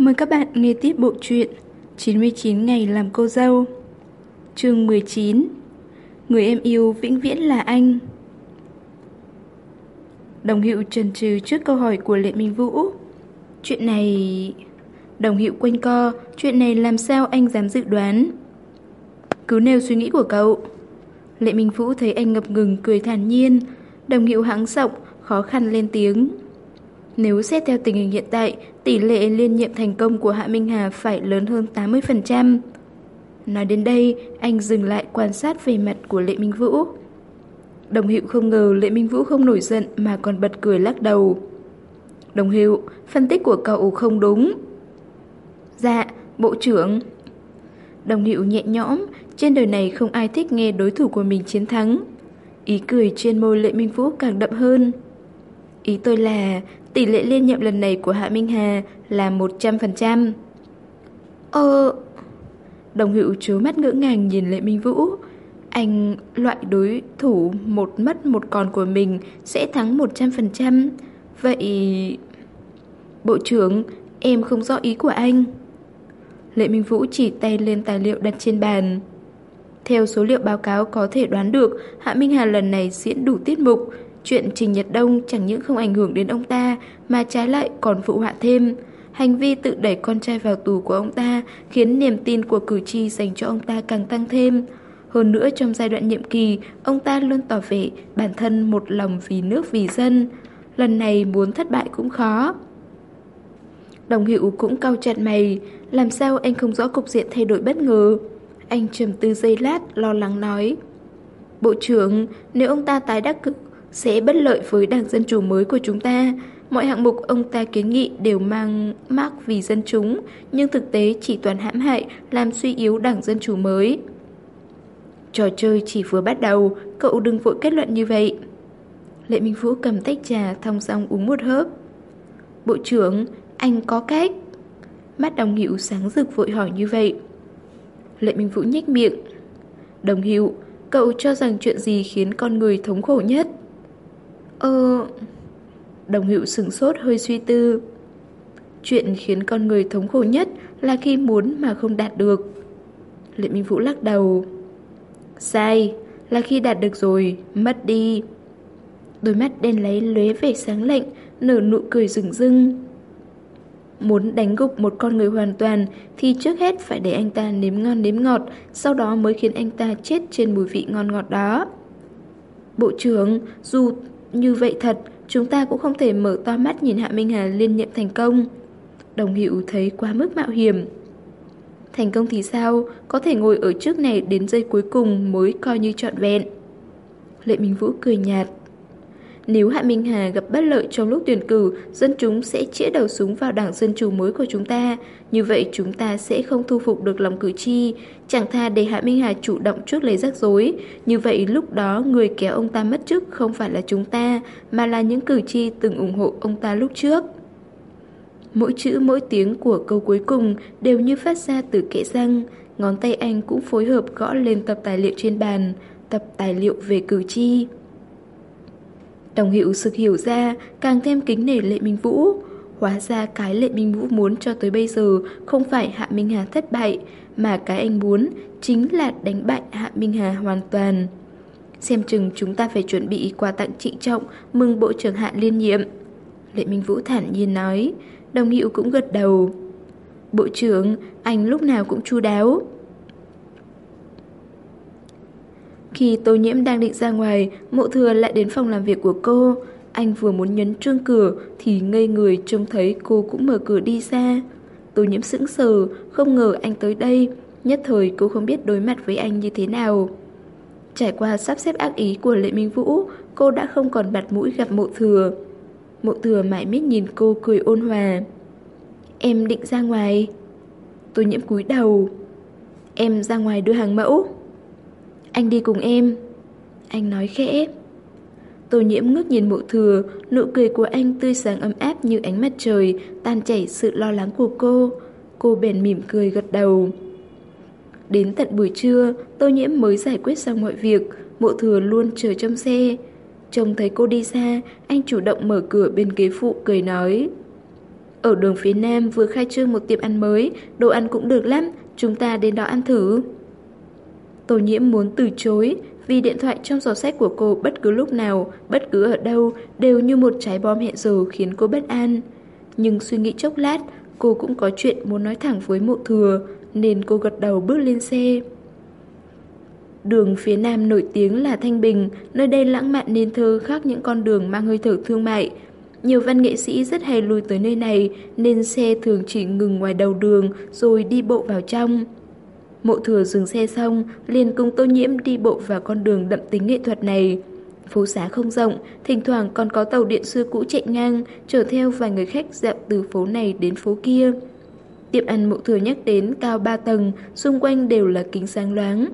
Mời các bạn nghe tiếp bộ truyện 99 ngày làm cô dâu, Chương 19 Người em yêu vĩnh viễn là anh. Đồng hiệu trần trừ trước câu hỏi của Lệ Minh Vũ. Chuyện này... Đồng hiệu quanh co, Chuyện này làm sao anh dám dự đoán? Cứ nêu suy nghĩ của cậu. Lệ Minh Vũ thấy anh ngập ngừng, cười thản nhiên. Đồng hiệu hắng giọng, Khó khăn lên tiếng nếu xét theo tình hình hiện tại, tỷ lệ liên nhiệm thành công của Hạ Minh Hà phải lớn hơn 80%. Nói đến đây, anh dừng lại quan sát về mặt của Lệ Minh Vũ. Đồng hiệu không ngờ Lệ Minh Vũ không nổi giận mà còn bật cười lắc đầu. Đồng hiệu, phân tích của cậu không đúng. Dạ, bộ trưởng. Đồng hiệu nhẹ nhõm, trên đời này không ai thích nghe đối thủ của mình chiến thắng. Ý cười trên môi Lệ Minh Vũ càng đậm hơn. Ý tôi là tỷ lệ liên nhiệm lần này của Hạ Minh Hà là 100%. Ờ... Đồng hữu chứa mắt ngỡ ngàng nhìn Lệ Minh Vũ. Anh loại đối thủ một mất một còn của mình sẽ thắng 100%. Vậy... Bộ trưởng, em không rõ ý của anh. Lệ Minh Vũ chỉ tay lên tài liệu đặt trên bàn. Theo số liệu báo cáo có thể đoán được, Hạ Minh Hà lần này diễn đủ tiết mục, Chuyện Trình Nhật Đông chẳng những không ảnh hưởng đến ông ta mà trái lại còn phụ họa thêm. Hành vi tự đẩy con trai vào tù của ông ta khiến niềm tin của cử tri dành cho ông ta càng tăng thêm. Hơn nữa trong giai đoạn nhiệm kỳ, ông ta luôn tỏ vẻ bản thân một lòng vì nước vì dân. Lần này muốn thất bại cũng khó. Đồng hiệu cũng cau chặt mày, làm sao anh không rõ cục diện thay đổi bất ngờ. Anh trầm tư giây lát, lo lắng nói. Bộ trưởng, nếu ông ta tái đắc cử sẽ bất lợi với đảng Dân Chủ mới của chúng ta. Mọi hạng mục ông ta kiến nghị đều mang mác vì dân chúng, nhưng thực tế chỉ toàn hãm hại, làm suy yếu đảng Dân Chủ mới. Trò chơi chỉ vừa bắt đầu, cậu đừng vội kết luận như vậy. Lệ Minh Vũ cầm tách trà thong dong uống một hớp. Bộ trưởng, anh có cách. Mắt đồng hiệu sáng rực vội hỏi như vậy. Lệ Minh Vũ nhếch miệng. Đồng hiệu, cậu cho rằng chuyện gì khiến con người thống khổ nhất? Ờ... Đồng hữu sửng sốt hơi suy tư. Chuyện khiến con người thống khổ nhất là khi muốn mà không đạt được. Lệ Minh Vũ lắc đầu. Sai, là khi đạt được rồi, mất đi. Đôi mắt đen lấy lóe vẻ sáng lạnh, nở nụ cười rừng rưng. Muốn đánh gục một con người hoàn toàn thì trước hết phải để anh ta nếm ngon nếm ngọt, sau đó mới khiến anh ta chết trên mùi vị ngon ngọt đó. Bộ trưởng, dù như vậy thật, chúng ta cũng không thể mở to mắt nhìn Hạ Minh Hà liên nhiệm thành công. Đồng hiệu thấy quá mức mạo hiểm. Thành công thì sao, có thể ngồi ở trước này đến giây cuối cùng mới coi như trọn vẹn. Lệ Minh Vũ cười nhạt. Nếu Hạ Minh Hà gặp bất lợi trong lúc tuyển cử, dân chúng sẽ chĩa đầu súng vào đảng Dân Chủ mới của chúng ta. Như vậy chúng ta sẽ không thu phục được lòng cử tri, chẳng tha để Hạ Minh Hà chủ động trước lấy rắc rối. Như vậy lúc đó người kéo ông ta mất chức không phải là chúng ta, mà là những cử tri từng ủng hộ ông ta lúc trước. Mỗi chữ mỗi tiếng của câu cuối cùng đều như phát ra từ kẽ răng, ngón tay anh cũng phối hợp gõ lên tập tài liệu trên bàn, tập tài liệu về cử tri. Đồng hiệu sực hiểu ra, càng thêm kính nể Lệ Minh Vũ. Hóa ra cái Lệ Minh Vũ muốn cho tới bây giờ không phải Hạ Minh Hà thất bại, mà cái anh muốn chính là đánh bại Hạ Minh Hà hoàn toàn. Xem chừng chúng ta phải chuẩn bị quà tặng trịnh trọng mừng Bộ trưởng Hạ liên nhiệm. Lệ Minh Vũ thản nhiên nói, đồng hiệu cũng gật đầu. Bộ trưởng, anh lúc nào cũng chu đáo. Khi Tô Nhiễm đang định ra ngoài, mộ thừa lại đến phòng làm việc của cô. Anh vừa muốn nhấn chuông cửa thì ngây người trông thấy cô cũng mở cửa đi ra. Tô Nhiễm sững sờ, không ngờ anh tới đây. Nhất thời cô không biết đối mặt với anh như thế nào. Trải qua sắp xếp ác ý của Lệ Minh Vũ, cô đã không còn bặt mũi gặp mộ thừa. Mộ thừa mãi miết nhìn cô cười ôn hòa. Em định ra ngoài. Tô nhiễm cúi đầu. Em ra ngoài đưa hàng mẫu. Anh đi cùng em. Anh nói khẽ. Tô nhiễm ngước nhìn mộ thừa, nụ cười của anh tươi sáng ấm áp như ánh mặt trời, tan chảy sự lo lắng của cô. Cô bèn mỉm cười gật đầu. Đến tận buổi trưa, tô nhiễm mới giải quyết xong mọi việc, mộ thừa luôn chờ trong xe. Trông thấy cô đi xa, anh chủ động mở cửa bên ghế phụ cười nói. Ở đường phía Nam vừa khai trương một tiệm ăn mới, đồ ăn cũng được lắm, chúng ta đến đó ăn thử. Tô nhiễm muốn từ chối, vì điện thoại trong giỏ sách của cô bất cứ lúc nào, bất cứ ở đâu, đều như một trái bom hẹn giờ khiến cô bất an. Nhưng suy nghĩ chốc lát, cô cũng có chuyện muốn nói thẳng với mộ thừa, nên cô gật đầu bước lên xe. Đường phía nam nổi tiếng là Thanh Bình, nơi đây lãng mạn nên thơ khác những con đường mang hơi thở thương mại. Nhiều văn nghệ sĩ rất hay lui tới nơi này nên xe thường chỉ ngừng ngoài đầu đường rồi đi bộ vào trong. Mộ thừa dừng xe xong, liền cùng tô nhiễm đi bộ vào con đường đậm tính nghệ thuật này. Phố xá không rộng, thỉnh thoảng còn có tàu điện xưa cũ chạy ngang, chở theo vài người khách dạo từ phố này đến phố kia. Tiệm ăn mộ thừa nhắc đến cao 3 tầng, xung quanh đều là kính sáng loáng.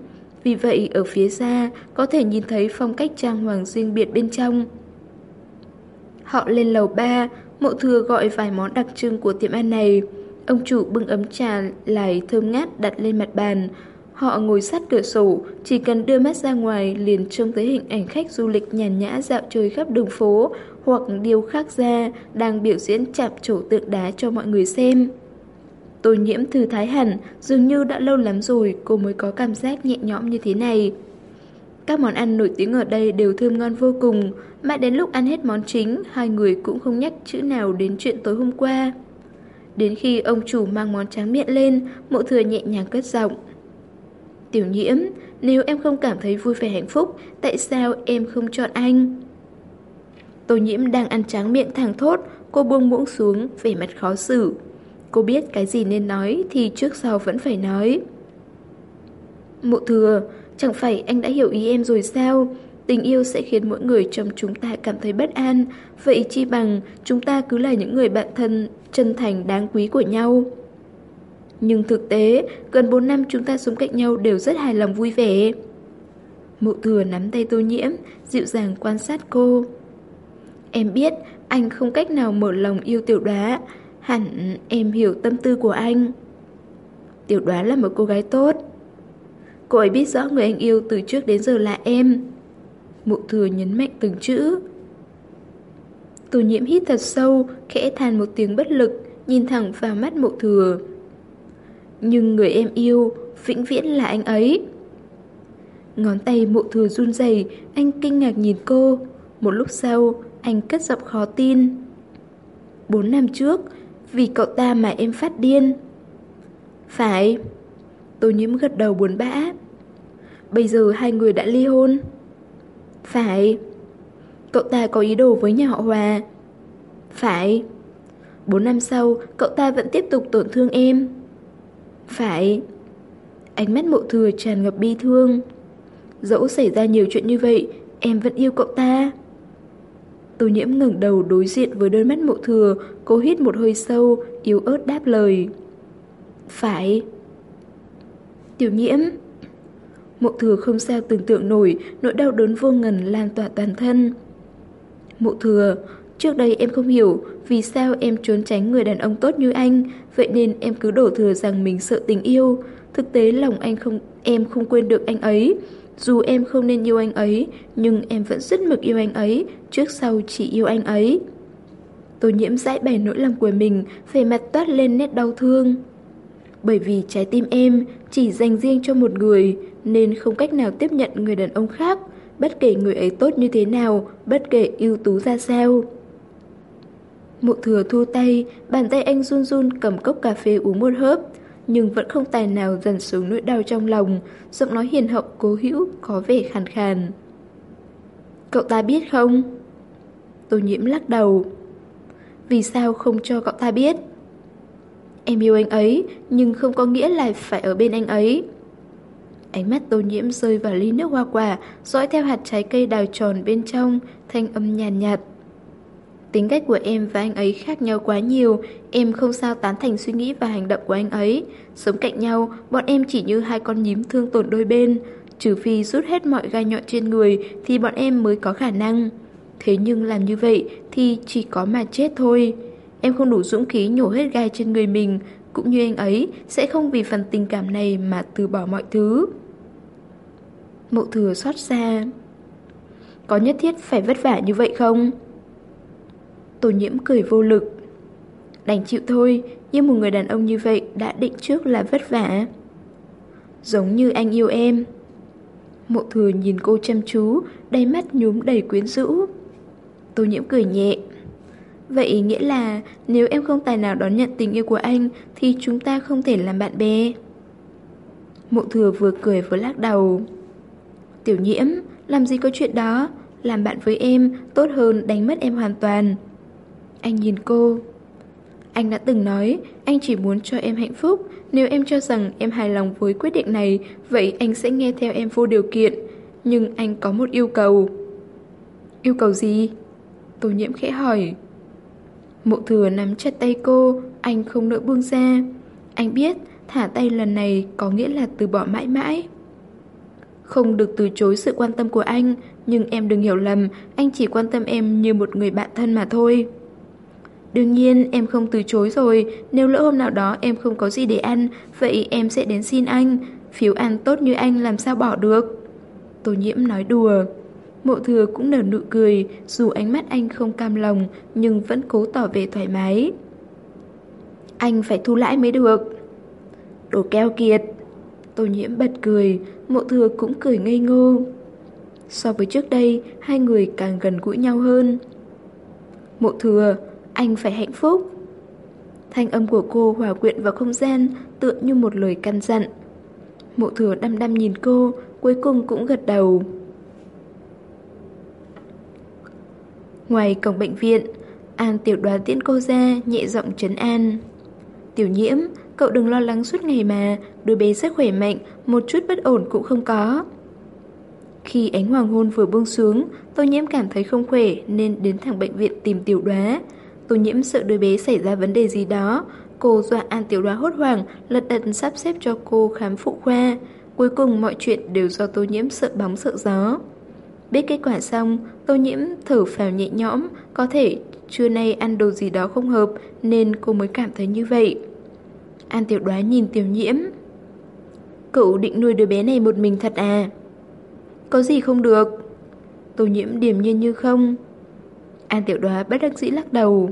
Vì vậy, ở phía xa, có thể nhìn thấy phong cách trang hoàng riêng biệt bên trong. Họ lên lầu 3, mộ thừa gọi vài món đặc trưng của tiệm ăn này. Ông chủ bưng ấm trà lại thơm ngát đặt lên mặt bàn. Họ ngồi sát cửa sổ, chỉ cần đưa mắt ra ngoài liền trông thấy hình ảnh khách du lịch nhàn nhã dạo chơi khắp đường phố hoặc điêu khắc ra đang biểu diễn chạm trổ tượng đá cho mọi người xem. Tô nhiễm thư thái hẳn, dường như đã lâu lắm rồi cô mới có cảm giác nhẹ nhõm như thế này. Các món ăn nổi tiếng ở đây đều thơm ngon vô cùng, mãi đến lúc ăn hết món chính, hai người cũng không nhắc chữ nào đến chuyện tối hôm qua. Đến khi ông chủ mang món tráng miệng lên, mộ thừa nhẹ nhàng cất giọng. Tiểu nhiễm, nếu em không cảm thấy vui vẻ hạnh phúc, tại sao em không chọn anh? Tô nhiễm đang ăn tráng miệng thẳng thốt, cô buông muỗng xuống, vẻ mặt khó xử. Cô biết cái gì nên nói thì trước sau vẫn phải nói. Mộ thừa, chẳng phải anh đã hiểu ý em rồi sao? Tình yêu sẽ khiến mỗi người trong chúng ta cảm thấy bất an, vậy chi bằng chúng ta cứ là những người bạn thân chân thành đáng quý của nhau. Nhưng thực tế, gần 4 năm chúng ta sống cạnh nhau đều rất hài lòng vui vẻ. Mộ thừa nắm tay tô nhiễm, dịu dàng quan sát cô. Em biết anh không cách nào mở lòng yêu tiểu đoá, hẳn em hiểu tâm tư của anh. Tiểu đoá là một cô gái tốt. Cô ấy biết rõ người anh yêu từ trước đến giờ là em. Mộ thừa nhấn mạnh từng chữ. Tù nhiễm hít thật sâu, khẽ than một tiếng bất lực, nhìn thẳng vào mắt mộ thừa. Nhưng người em yêu, vĩnh viễn là anh ấy. Ngón tay mộ thừa run rẩy, anh kinh ngạc nhìn cô. Một lúc sau, anh cất giọng khó tin. Bốn năm trước, vì cậu ta mà em phát điên. Phải. Tô nhiễm gật đầu buồn bã. Bây giờ hai người đã ly hôn. Phải. Cậu ta có ý đồ với nhà họ Hòa. Phải. Bốn năm sau, cậu ta vẫn tiếp tục tổn thương em. Phải. Ánh mắt mộ thừa tràn ngập bi thương. Dẫu xảy ra nhiều chuyện như vậy, em vẫn yêu cậu ta. Tô nhiễm ngẩng đầu đối diện với đôi mắt mộ thừa, cô hít một hơi sâu, yếu ớt đáp lời. Phải. Tiểu nhiễm. Mộ thừa không sao tưởng tượng nổi, nỗi đau đớn vô ngần lan tỏa toàn thân. Mộ thừa, trước đây em không hiểu vì sao em trốn tránh người đàn ông tốt như anh, vậy nên em cứ đổ thừa rằng mình sợ tình yêu. Thực tế lòng anh không em không quên được anh ấy. Dù em không nên yêu anh ấy, nhưng em vẫn rất mực yêu anh ấy, trước sau chỉ yêu anh ấy. Tô nhiễm giải bày nỗi lòng của mình, vẻ mặt toát lên nét đau thương. Bởi vì trái tim em chỉ dành riêng cho một người, nên không cách nào tiếp nhận người đàn ông khác, bất kể người ấy tốt như thế nào, bất kể ưu tú ra sao. Mụ thừa thu tay, bàn tay anh run run cầm cốc cà phê uống một hớp, nhưng vẫn không tài nào dần xuống nỗi đau trong lòng, giọng nói hiền hậu cố hữu có vẻ khàn khàn. Cậu ta biết không? Tô nhiễm lắc đầu. Vì sao không cho cậu ta biết? Em yêu anh ấy, nhưng không có nghĩa là phải ở bên anh ấy. Ánh mắt tô nhiễm rơi vào ly nước hoa quả, dõi theo hạt trái cây đào tròn bên trong, thanh âm nhàn nhạt, nhạt. Tính cách của em và anh ấy khác nhau quá nhiều, em không sao tán thành suy nghĩ và hành động của anh ấy. Sống cạnh nhau, bọn em chỉ như hai con nhím thương tổn đôi bên. Trừ phi rút hết mọi gai nhọn trên người thì bọn em mới có khả năng. Thế nhưng làm như vậy thì chỉ có mà chết thôi. Em không đủ dũng khí nhổ hết gai trên người mình, cũng như anh ấy sẽ không vì phần tình cảm này mà từ bỏ mọi thứ. Mộ thừa xót xa. Có nhất thiết phải vất vả như vậy không? Tô nhiễm cười vô lực. Đành chịu thôi, nhưng một người đàn ông như vậy đã định trước là vất vả. Giống như anh yêu em. Mộ thừa nhìn cô chăm chú, Đầy mắt nhúm đầy quyến rũ. Tô nhiễm cười nhẹ. Vậy nghĩa là nếu em không tài nào đón nhận tình yêu của anh thì chúng ta không thể làm bạn bè. Mộ thừa vừa cười vừa lắc đầu. Tiểu nhiễm, làm gì có chuyện đó, làm bạn với em tốt hơn đánh mất em hoàn toàn. Anh nhìn cô. Anh đã từng nói, anh chỉ muốn cho em hạnh phúc. Nếu em cho rằng em hài lòng với quyết định này, vậy anh sẽ nghe theo em vô điều kiện. Nhưng anh có một yêu cầu. Yêu cầu gì? Tô nhiễm khẽ hỏi. Mộ thừa nắm chặt tay cô, anh không nỡ buông ra. Anh biết, thả tay lần này có nghĩa là từ bỏ mãi mãi. Không được từ chối sự quan tâm của anh, nhưng em đừng hiểu lầm, anh chỉ quan tâm em như một người bạn thân mà thôi. Đương nhiên em không từ chối rồi, nếu lỡ hôm nào đó em không có gì để ăn, vậy em sẽ đến xin anh. Phiếu ăn tốt như anh làm sao bỏ được. Tô nhiễm nói đùa. Mộ thừa cũng nở nụ cười, dù ánh mắt anh không cam lòng, nhưng vẫn cố tỏ vẻ thoải mái. Anh phải thu lãi mới được. Đồ keo kiệt. Tô nhiễm bật cười, mộ thừa cũng cười ngây ngô. So với trước đây, hai người càng gần gũi nhau hơn. Mộ thừa, anh phải hạnh phúc. Thanh âm của cô hòa quyện vào không gian, tựa như một lời căn dặn. Mộ thừa đăm đăm nhìn cô, cuối cùng cũng gật đầu. Ngoài cổng bệnh viện, An tiểu Đoàn tiễn cô ra, nhẹ giọng trấn an. Tiểu nhiễm, cậu đừng lo lắng suốt ngày mà, đứa bé rất khỏe mạnh, một chút bất ổn cũng không có. Khi ánh hoàng hôn vừa buông xuống, Tô Nhiễm cảm thấy không khỏe nên đến thẳng bệnh viện tìm tiểu đoá. Tô Nhiễm sợ đứa bé xảy ra vấn đề gì đó. Cô dọa An Tiểu Đoá hốt hoảng, lật đật sắp xếp cho cô khám phụ khoa. Cuối cùng mọi chuyện đều do Tô Nhiễm sợ bóng sợ gió. Biết kết quả xong, Tô Nhiễm thở phào nhẹ nhõm, có thể trưa nay ăn đồ gì đó không hợp nên cô mới cảm thấy như vậy. An Tiểu Đoá nhìn Tiểu Nhiễm. Cậu định nuôi đứa bé này một mình thật à? Có gì không được? Tô Nhiễm điềm nhiên như không. An Tiểu Đoá bất đắc dĩ lắc đầu.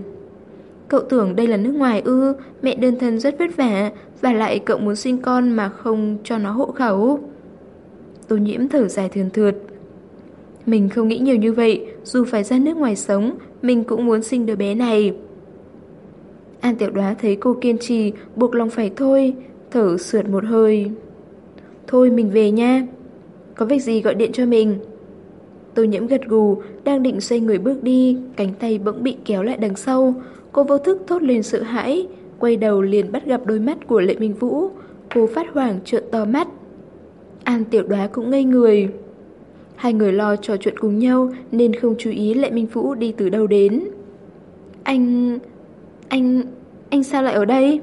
Cậu tưởng đây là nước ngoài ư, mẹ đơn thân rất vất vả, và lại cậu muốn sinh con mà không cho nó hộ khẩu. Tô nhiễm thở dài thường thượt. Mình không nghĩ nhiều như vậy, dù phải ra nước ngoài sống, mình cũng muốn sinh đứa bé này. An Tiểu Đoá thấy cô kiên trì, buộc lòng phải thôi, thở sượt một hơi. Thôi mình về nha. Có việc gì gọi điện cho mình. Tô nhiễm gật gù, đang định xoay người bước đi, cánh tay bỗng bị kéo lại đằng sau. Cô vô thức thốt lên sợ hãi, quay đầu liền bắt gặp đôi mắt của Lệ Minh Vũ. Cô phát hoảng trợn to mắt. An tiểu đoá cũng ngây người. Hai người lo trò chuyện cùng nhau nên không chú ý Lệ Minh Vũ đi từ đâu đến. Anh anh... anh sao lại ở đây?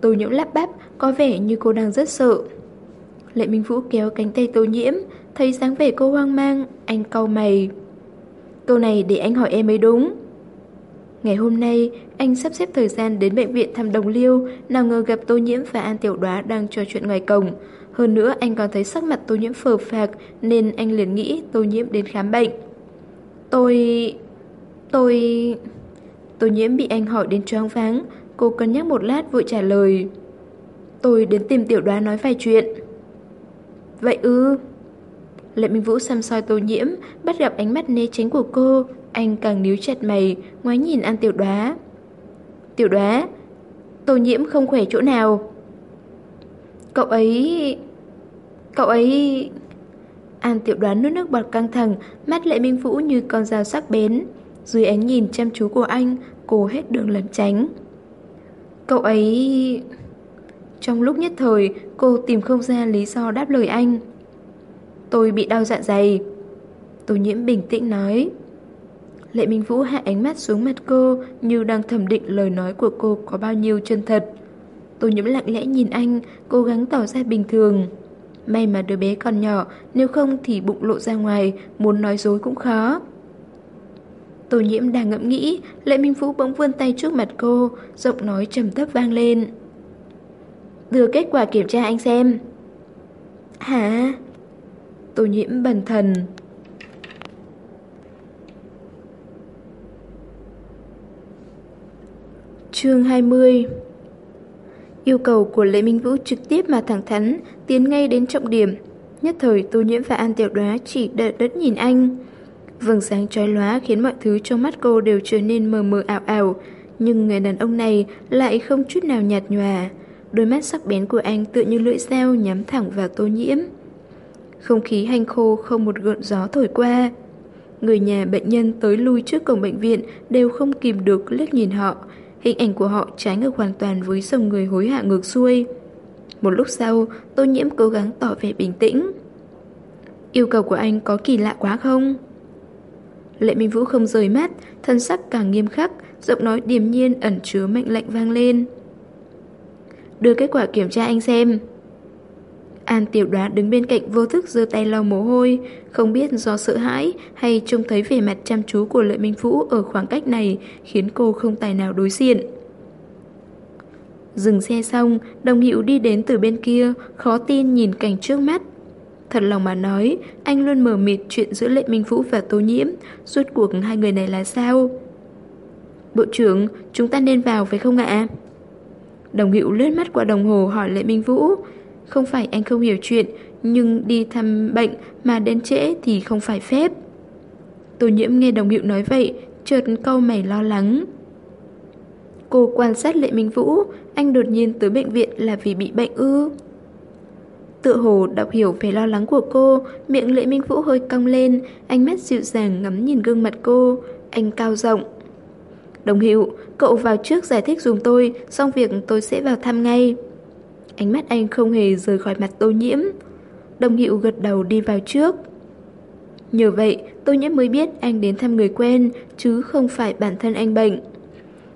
Tô nhiễm lắp bắp, có vẻ như cô đang rất sợ. Lệ Minh Vũ kéo cánh tay tô nhiễm, thấy dáng vẻ cô hoang mang, anh cau mày. Câu này để anh hỏi em mới đúng. Ngày hôm nay, anh sắp xếp thời gian đến bệnh viện thăm đồng liêu, nào ngờ gặp Tô Nhiễm và An Tiểu Đoá đang trò chuyện ngoài cổng. Hơn nữa, anh còn thấy sắc mặt Tô Nhiễm phờ phạc, nên anh liền nghĩ Tô Nhiễm đến khám bệnh. Tôi... tôi... Tô Nhiễm bị anh hỏi đến choáng váng, cô cân nhắc một lát vội trả lời. Tôi đến tìm Tiểu Đoá nói vài chuyện. Vậy ư... Lệ Minh Vũ xăm soi tô nhiễm, bắt gặp ánh mắt né tránh của cô, anh càng níu chặt mày, ngoái nhìn An Tiểu Đoá. Tiểu Đoá, tô nhiễm không khỏe chỗ nào. Cậu ấy... Cậu ấy... An Tiểu Đoán nuốt nước bọt căng thẳng, mắt Lệ Minh Vũ như con dao sắc bén. Dưới ánh nhìn chăm chú của anh, cô hết đường lẩn tránh. Cậu ấy... Trong lúc nhất thời, cô tìm không ra lý do đáp lời anh. Tôi bị đau dạ dày. Tô nhiễm bình tĩnh nói. Lệ Minh Vũ hạ ánh mắt xuống mặt cô như đang thẩm định lời nói của cô có bao nhiêu chân thật. Tô nhiễm lặng lẽ nhìn anh, cố gắng tỏ ra bình thường. May mà đứa bé còn nhỏ, nếu không thì bụng lộ ra ngoài, muốn nói dối cũng khó. Tô nhiễm đang ngẫm nghĩ, Lệ Minh Vũ bỗng vươn tay trước mặt cô, giọng nói trầm thấp vang lên. Đưa kết quả kiểm tra anh xem. Hả? Tô nhiễm bần thần. Chương 20 Yêu cầu của Lệ Minh Vũ trực tiếp mà thẳng thắn, tiến ngay đến trọng điểm. Nhất thời Tô Nhiễm và An Tiểu Đoá chỉ đợi đất nhìn anh. Vầng sáng chói lóa khiến mọi thứ trong mắt cô đều trở nên mờ mờ ảo ảo, nhưng người đàn ông này lại không chút nào nhạt nhòa. Đôi mắt sắc bén của anh tựa như lưỡi dao nhắm thẳng vào Tô Nhiễm. Không khí hanh khô không một gợn gió thổi qua. Người nhà bệnh nhân tới lui trước cổng bệnh viện đều không kìm được liếc nhìn họ. Hình ảnh của họ trái ngược hoàn toàn với dòng người hối hạ ngược xuôi. Một lúc sau, Tô Nhiễm cố gắng tỏ vẻ bình tĩnh. Yêu cầu của anh có kỳ lạ quá không? Lệ Minh Vũ không rời mắt, thân sắc càng nghiêm khắc, giọng nói điềm nhiên ẩn chứa mệnh lệnh vang lên. Đưa kết quả kiểm tra anh xem. An tiểu đoá đứng bên cạnh vô thức giơ tay lau mồ hôi, không biết do sợ hãi hay trông thấy vẻ mặt chăm chú của Lệ Minh Vũ ở khoảng cách này khiến cô không tài nào đối diện. Dừng xe xong, đồng hiệu đi đến từ bên kia, khó tin nhìn cảnh trước mắt. Thật lòng mà nói, anh luôn mờ mịt chuyện giữa Lệ Minh Vũ và Tô Nhiễm, suốt cuộc hai người này là sao? Bộ trưởng, chúng ta nên vào phải không ạ? Đồng hiệu lướt mắt qua đồng hồ hỏi Lệ Minh Vũ, không phải anh không hiểu chuyện, nhưng đi thăm bệnh mà đến trễ thì không phải phép. Tô nhiễm nghe đồng hiệu nói vậy, chợt câu mày lo lắng. Cô quan sát Lệ Minh Vũ, anh đột nhiên tới bệnh viện là vì bị bệnh ư. Tự hồ đọc hiểu về lo lắng của cô, miệng Lệ Minh Vũ hơi cong lên, ánh mắt dịu dàng ngắm nhìn gương mặt cô, anh cao rộng. Đồng hiệu, cậu vào trước giải thích dùm tôi, xong việc tôi sẽ vào thăm ngay. Ánh mắt anh không hề rời khỏi mặt tô nhiễm Đồng hiệu gật đầu đi vào trước Nhờ vậy tô nhiễm mới biết anh đến thăm người quen Chứ không phải bản thân anh bệnh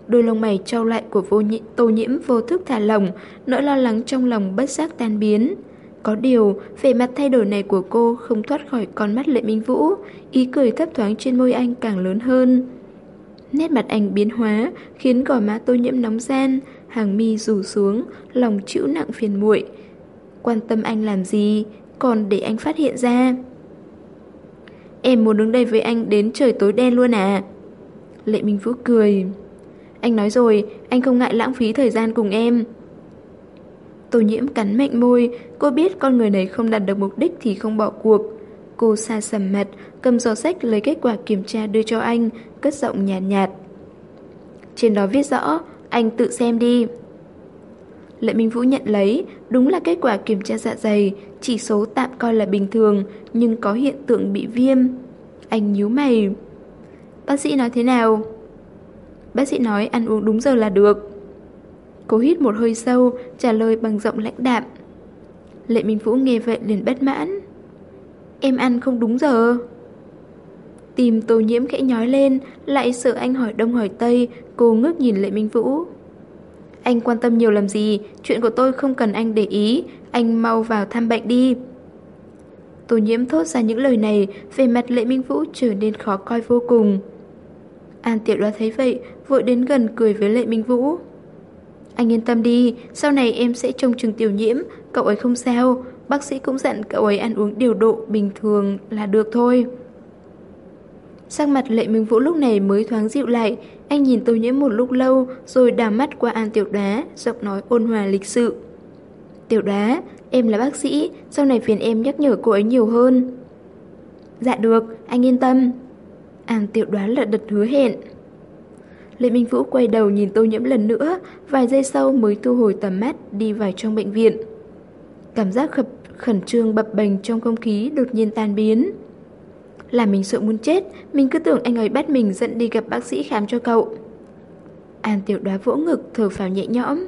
Đôi lông mày trao lại của vô nhị, tô nhiễm vô thức thả lỏng Nỗi lo lắng trong lòng bất giác tan biến có điều, vẻ mặt thay đổi này của cô không thoát khỏi con mắt Lệ Minh Vũ Ý cười thấp thoáng trên môi anh càng lớn hơn Nét mặt anh biến hóa khiến gò má tô nhiễm nóng gian hàng mi rủ xuống, lòng chịu nặng phiền muội. Quan tâm anh làm gì, còn để anh phát hiện ra. Em muốn đứng đây với anh đến trời tối đen luôn à? Lệ Minh Vũ cười. Anh nói rồi, anh không ngại lãng phí thời gian cùng em. Tô nhiễm cắn mạnh môi, cô biết con người này không đạt được mục đích thì không bỏ cuộc. Cô xa sầm mặt, cầm giỏ sách lấy kết quả kiểm tra đưa cho anh, cất giọng nhạt nhạt. Trên đó viết rõ, anh tự xem đi. Lệ Minh Vũ nhận lấy, đúng là kết quả kiểm tra dạ dày, chỉ số tạm coi là bình thường, nhưng có hiện tượng bị viêm. Anh nhíu mày. Bác sĩ nói thế nào? Bác sĩ nói ăn uống đúng giờ là được. Cô hít một hơi sâu, trả lời bằng giọng lãnh đạm. Lệ Minh Vũ nghe vậy liền bất mãn. Em ăn không đúng giờ. Tìm tô nhiễm khẽ nhói lên, lại sợ anh hỏi đông hỏi tây, cô ngước nhìn Lệ Minh Vũ. Anh quan tâm nhiều làm gì, chuyện của tôi không cần anh để ý, anh mau vào thăm bệnh đi. Tô nhiễm thốt ra những lời này, về mặt Lệ Minh Vũ trở nên khó coi vô cùng. An Tiểu Đoá thấy vậy, vội đến gần cười với Lệ Minh Vũ. Anh yên tâm đi, sau này em sẽ trông chừng tiểu nhiễm, cậu ấy không sao, bác sĩ cũng dặn cậu ấy ăn uống điều độ bình thường là được thôi. Sắc mặt lệ minh vũ lúc này mới thoáng dịu lại, anh nhìn tô nhiễm một lúc lâu rồi đảo mắt qua an tiểu đá, giọng nói ôn hòa lịch sự. Tiểu đá, em là bác sĩ, sau này phiền em nhắc nhở cô ấy nhiều hơn. Dạ được, anh yên tâm. An tiểu đoán lật đật hứa hẹn. Lệ Minh Vũ quay đầu nhìn tô nhiễm lần nữa, vài giây sau mới thu hồi tầm mắt đi vào trong bệnh viện. Cảm giác khập, khẩn trương bập bềnh trong không khí đột nhiên tan biến. Là mình sợ muốn chết Mình cứ tưởng anh ấy bắt mình dẫn đi gặp bác sĩ khám cho cậu An tiểu đoá vỗ ngực thở phào nhẹ nhõm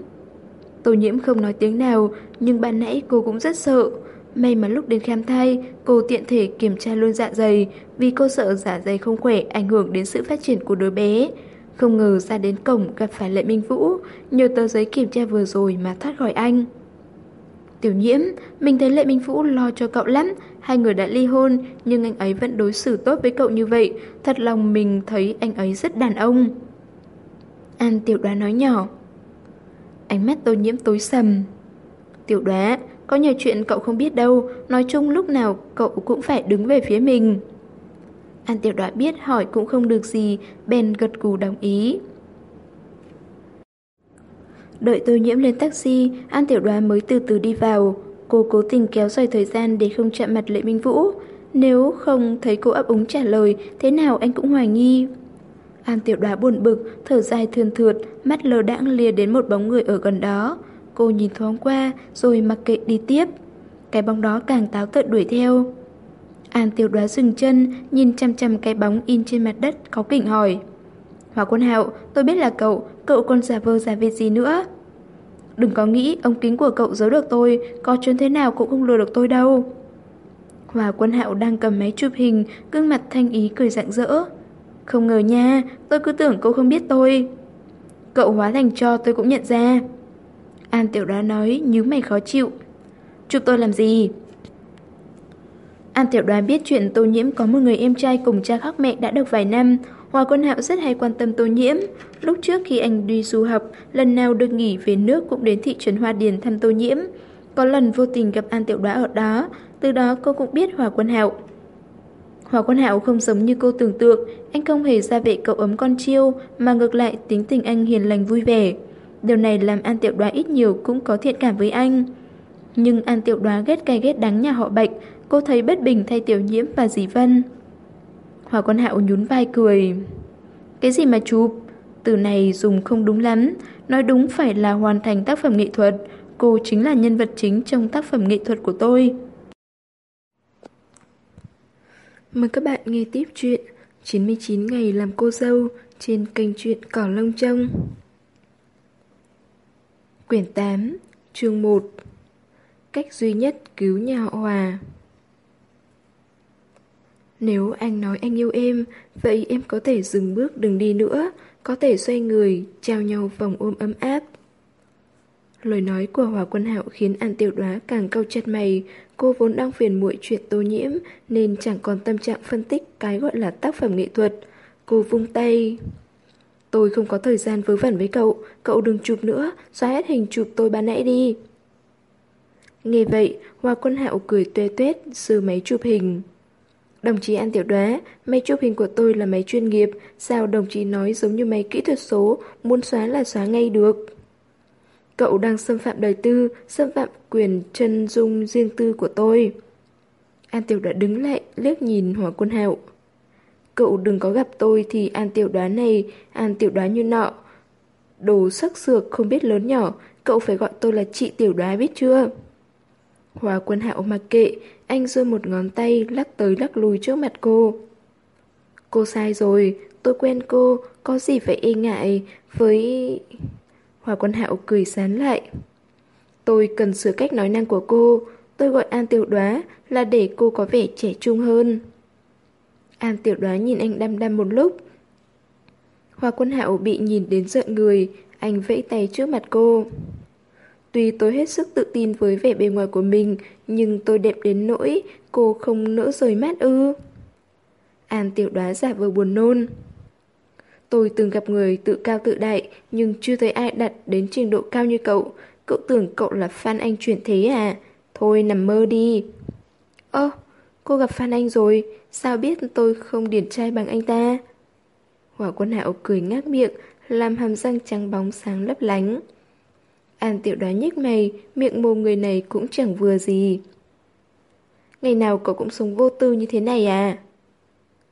Tô nhiễm không nói tiếng nào Nhưng ban nãy cô cũng rất sợ May mà lúc đến khám thai Cô tiện thể kiểm tra luôn dạ dày Vì cô sợ dạ dày không khỏe Ảnh hưởng đến sự phát triển của đứa bé không ngờ ra đến cổng gặp phải Lệ Minh Vũ Nhờ tờ giấy kiểm tra vừa rồi mà thoát khỏi anh Tiểu nhiễm, mình thấy Lệ Minh Vũ lo cho cậu lắm, hai người đã ly hôn, nhưng anh ấy vẫn đối xử tốt với cậu như vậy, thật lòng mình thấy anh ấy rất đàn ông. An tiểu đoá nói nhỏ. Ánh mắt tô nhiễm tối sầm. Tiểu đoá, có nhiều chuyện cậu không biết đâu, nói chung lúc nào cậu cũng phải đứng về phía mình. An tiểu đoá biết hỏi cũng không được gì, bèn gật cù đồng ý. Đợi tôi nhiễm lên taxi, An Tiểu Đoá mới từ từ đi vào. Cô cố tình kéo dài thời gian để không chạm mặt Lệ Minh Vũ. Nếu không thấy cô ấp úng trả lời, thế nào anh cũng hoài nghi. An Tiểu Đoá buồn bực, thở dài thườn thượt, mắt lờ đãng lìa đến một bóng người ở gần đó. Cô nhìn thoáng qua, rồi mặc kệ đi tiếp. Cái bóng đó càng táo tợn đuổi theo. An Tiêu Đoá dừng chân, nhìn chăm chăm cái bóng in trên mặt đất, có kỉnh hỏi. Hòa Quân Hạo, tôi biết là cậu, cậu còn giả vờ giả vịt gì nữa. Đừng có nghĩ ống kính của cậu giấu được tôi, có chuyến thế nào cũng không lừa được tôi đâu. Hòa Quân Hạo đang cầm máy chụp hình, gương mặt thanh ý cười rạng rỡ. Không ngờ nha, tôi cứ tưởng cậu không biết tôi. Cậu hóa thành cho tôi cũng nhận ra. An Tiểu Đoá nói, nhíu mày khó chịu. Chụp tôi làm gì? An Tiểu Đoá biết chuyện Tô Nhiễm có một người em trai cùng cha khác mẹ đã được vài năm, Hòa Quân Hạo rất hay quan tâm Tô Nhiễm. Lúc trước khi anh đi du học, lần nào được nghỉ về nước cũng đến thị trấn Hoa Điền thăm Tô Nhiễm. Có lần vô tình gặp An Tiểu Đoá ở đó, từ đó cô cũng biết Hòa Quân Hạo. Hòa Quân Hạo không giống như cô tưởng tượng, anh không hề ra vệ cậu ấm con chiêu, mà ngược lại tính tình anh hiền lành vui vẻ. Điều này làm An Tiểu Đoá ít nhiều cũng có thiện cảm với anh. Nhưng An Tiểu Đoá ghét cay ghét đắng nhà họ Bạch, cô thấy bất bình thay Tiểu Nhiễm và Dì Vân. Hòa Quân Hạo nhún vai cười. Cái gì mà chụp? Từ này dùng không đúng lắm, nói đúng phải là hoàn thành tác phẩm nghệ thuật. Cô chính là nhân vật chính trong tác phẩm nghệ thuật của tôi. Mời các bạn nghe tiếp chuyện 99 ngày làm cô dâu trên kênh truyện Cỏ Lông Trông. Quyển 8, chương 1 Cách duy nhất cứu nhà họ Hòa nếu anh nói anh yêu em, vậy em có thể dừng bước đừng đi nữa, có thể xoay người, trao nhau vòng ôm ấm áp. Lời nói của Hòa Quân Hạo khiến An Tiểu Đoá càng câu chặt mày, cô vốn đang phiền muội chuyện tô nhiễm nên chẳng còn tâm trạng phân tích cái gọi là tác phẩm nghệ thuật. Cô vung tay. Tôi không có thời gian vớ vẩn với cậu, cậu đừng chụp nữa, xóa hết hình chụp tôi ban nãy đi. Nghe vậy, Hòa Quân Hạo cười tuê tuét, giơ máy chụp hình. Đồng chí An Tiểu Đoá, máy chụp hình của tôi là máy chuyên nghiệp, sao đồng chí nói giống như máy kỹ thuật số, muốn xóa là xóa ngay được. Cậu đang xâm phạm đời tư, xâm phạm quyền chân dung riêng tư của tôi. An Tiểu Đoá đứng lại, liếc nhìn hòa Quân Hạo. Cậu đừng có gặp tôi thì An Tiểu Đoá này, An Tiểu Đoá như nọ. Đồ sắc sược không biết lớn nhỏ, cậu phải gọi tôi là chị Tiểu Đoá biết chưa? Hòa Quân Hạo mặc kệ, anh giơ một ngón tay lắc tới lắc lùi trước mặt cô. Cô sai rồi, tôi quen cô, có gì phải e ngại với... Hòa Quân Hạo cười sán lại. Tôi cần sửa cách nói năng của cô, tôi gọi An Tiểu Đoá là để cô có vẻ trẻ trung hơn. An Tiểu Đoá nhìn anh đăm đăm một lúc. Hòa Quân Hạo bị nhìn đến giận người, anh vẫy tay trước mặt cô. Tuy tôi hết sức tự tin với vẻ bề ngoài của mình, nhưng tôi đẹp đến nỗi cô không nỡ rời mắt ư. An tiểu đoá giả vờ buồn nôn. Tôi từng gặp người tự cao tự đại, nhưng chưa thấy ai đặt đến trình độ cao như cậu. Cậu tưởng cậu là fan anh chuyển thế à? Thôi nằm mơ đi. Ơ, cô gặp fan anh rồi, sao biết tôi không điển trai bằng anh ta? Hỏa quân hạo cười ngác miệng, làm hàm răng trắng bóng sáng lấp lánh. An tiểu đoá nhếch mày, miệng mồm người này cũng chẳng vừa gì. Ngày nào cậu cũng sống vô tư như thế này à?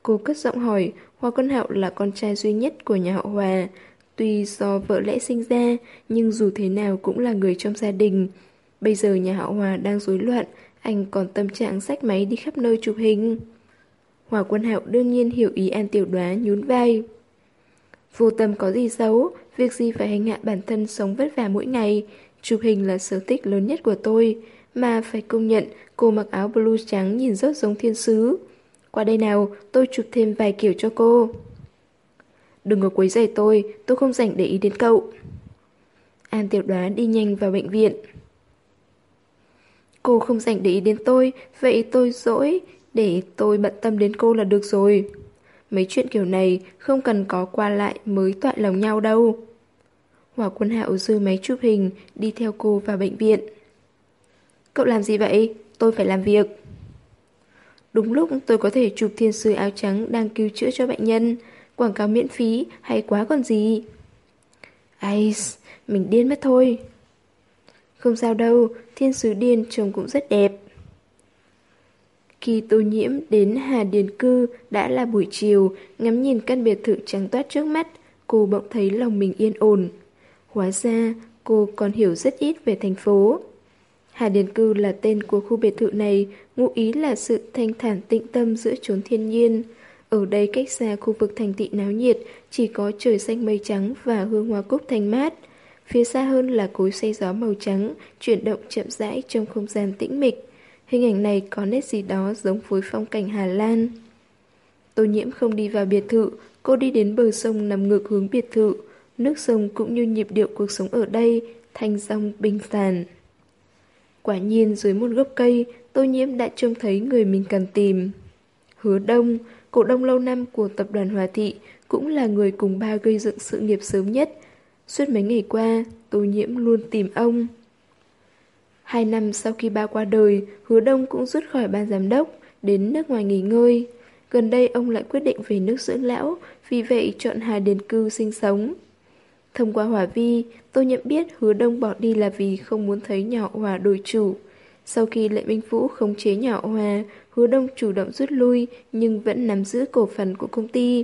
Cô cất giọng hỏi, Hoa Quân Hạo là con trai duy nhất của nhà họ Hòa. Tuy do vợ lẽ sinh ra, nhưng dù thế nào cũng là người trong gia đình. Bây giờ nhà họ Hòa đang rối loạn, anh còn tâm trạng sách máy đi khắp nơi chụp hình. Hòa Quân Hạo đương nhiên hiểu ý An Tiểu Đoá nhún vai. Vô tâm có gì xấu, việc gì phải hành hạ bản thân sống vất vả mỗi ngày. Chụp hình là sở thích lớn nhất của tôi, mà phải công nhận cô mặc áo blue trắng nhìn rất giống thiên sứ. Qua đây nào, tôi chụp thêm vài kiểu cho cô. Đừng có quấy rầy tôi, tôi không rảnh để ý đến cậu. An tiểu đoá đi nhanh vào bệnh viện. Cô không rảnh để ý đến tôi, vậy tôi dỗi, để tôi bận tâm đến cô là được rồi. Mấy chuyện kiểu này không cần có qua lại mới toại lòng nhau đâu. Hòa quân hạo dư máy chụp hình đi theo cô vào bệnh viện. Cậu làm gì vậy? Tôi phải làm việc. Đúng lúc tôi có thể chụp thiên sư áo trắng đang cứu chữa cho bệnh nhân. Quảng cáo miễn phí hay quá còn gì. Ai, mình điên mất thôi. Không sao đâu, thiên sứ điên trông cũng rất đẹp. Khi tô nhiễm đến Hà Điền Cư đã là buổi chiều, ngắm nhìn căn biệt thự trắng toát trước mắt, cô bỗng thấy lòng mình yên ổn. Hóa ra, cô còn hiểu rất ít về thành phố. Hà Điền Cư là tên của khu biệt thự này, ngụ ý là sự thanh thản tĩnh tâm giữa chốn thiên nhiên. Ở đây cách xa khu vực thành thị náo nhiệt, chỉ có trời xanh mây trắng và hương hoa cúc thanh mát. Phía xa hơn là cối xe gió màu trắng, chuyển động chậm rãi trong không gian tĩnh mịch. Hình ảnh này có nét gì đó giống với phong cảnh Hà Lan. Tô nhiễm không đi vào biệt thự, cô đi đến bờ sông nằm ngược hướng biệt thự. Nước sông cũng như nhịp điệu cuộc sống ở đây, thanh rong bình thản. Quả nhiên dưới một gốc cây, tô nhiễm đã trông thấy người mình cần tìm. Hứa Đông, cổ đông lâu năm của tập đoàn Hòa Thị, cũng là người cùng ba gây dựng sự nghiệp sớm nhất. Suốt mấy ngày qua, tô nhiễm luôn tìm ông. Hai năm sau khi ba qua đời, hứa đông cũng rút khỏi ban giám đốc, đến nước ngoài nghỉ ngơi. Gần đây ông lại quyết định về nước dưỡng lão, vì vậy chọn Hà Điền Cư sinh sống. Thông qua Hòa Vi, tôi nhận biết hứa đông bỏ đi là vì không muốn thấy nhỏ Hòa đổi chủ. Sau khi Lệ Minh Vũ khống chế nhỏ Hòa, hứa đông chủ động rút lui nhưng vẫn nắm giữ cổ phần của công ty.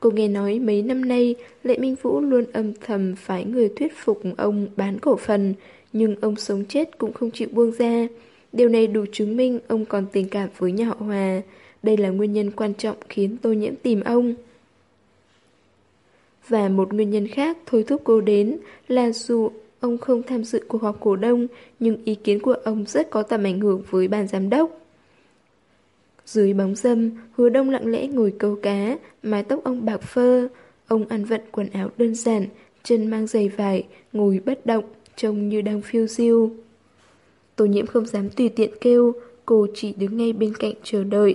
Cô nghe nói mấy năm nay Lệ Minh Vũ luôn âm thầm phái người thuyết phục ông bán cổ phần, nhưng ông sống chết cũng không chịu buông ra. Điều này đủ chứng minh ông còn tình cảm với nhà họ Hòa. Đây là nguyên nhân quan trọng khiến tôi Nhiễm tìm ông. Và một nguyên nhân khác thôi thúc cô đến là dù ông không tham dự cuộc họp cổ đông, nhưng ý kiến của ông rất có tầm ảnh hưởng với ban giám đốc. Dưới bóng dâm, hứa đông lặng lẽ ngồi câu cá, mái tóc ông bạc phơ. Ông ăn vận quần áo đơn giản, chân mang giày vải, ngồi bất động, trông như đang phiêu diêu. Tô nhiễm không dám tùy tiện kêu, cô chỉ đứng ngay bên cạnh chờ đợi.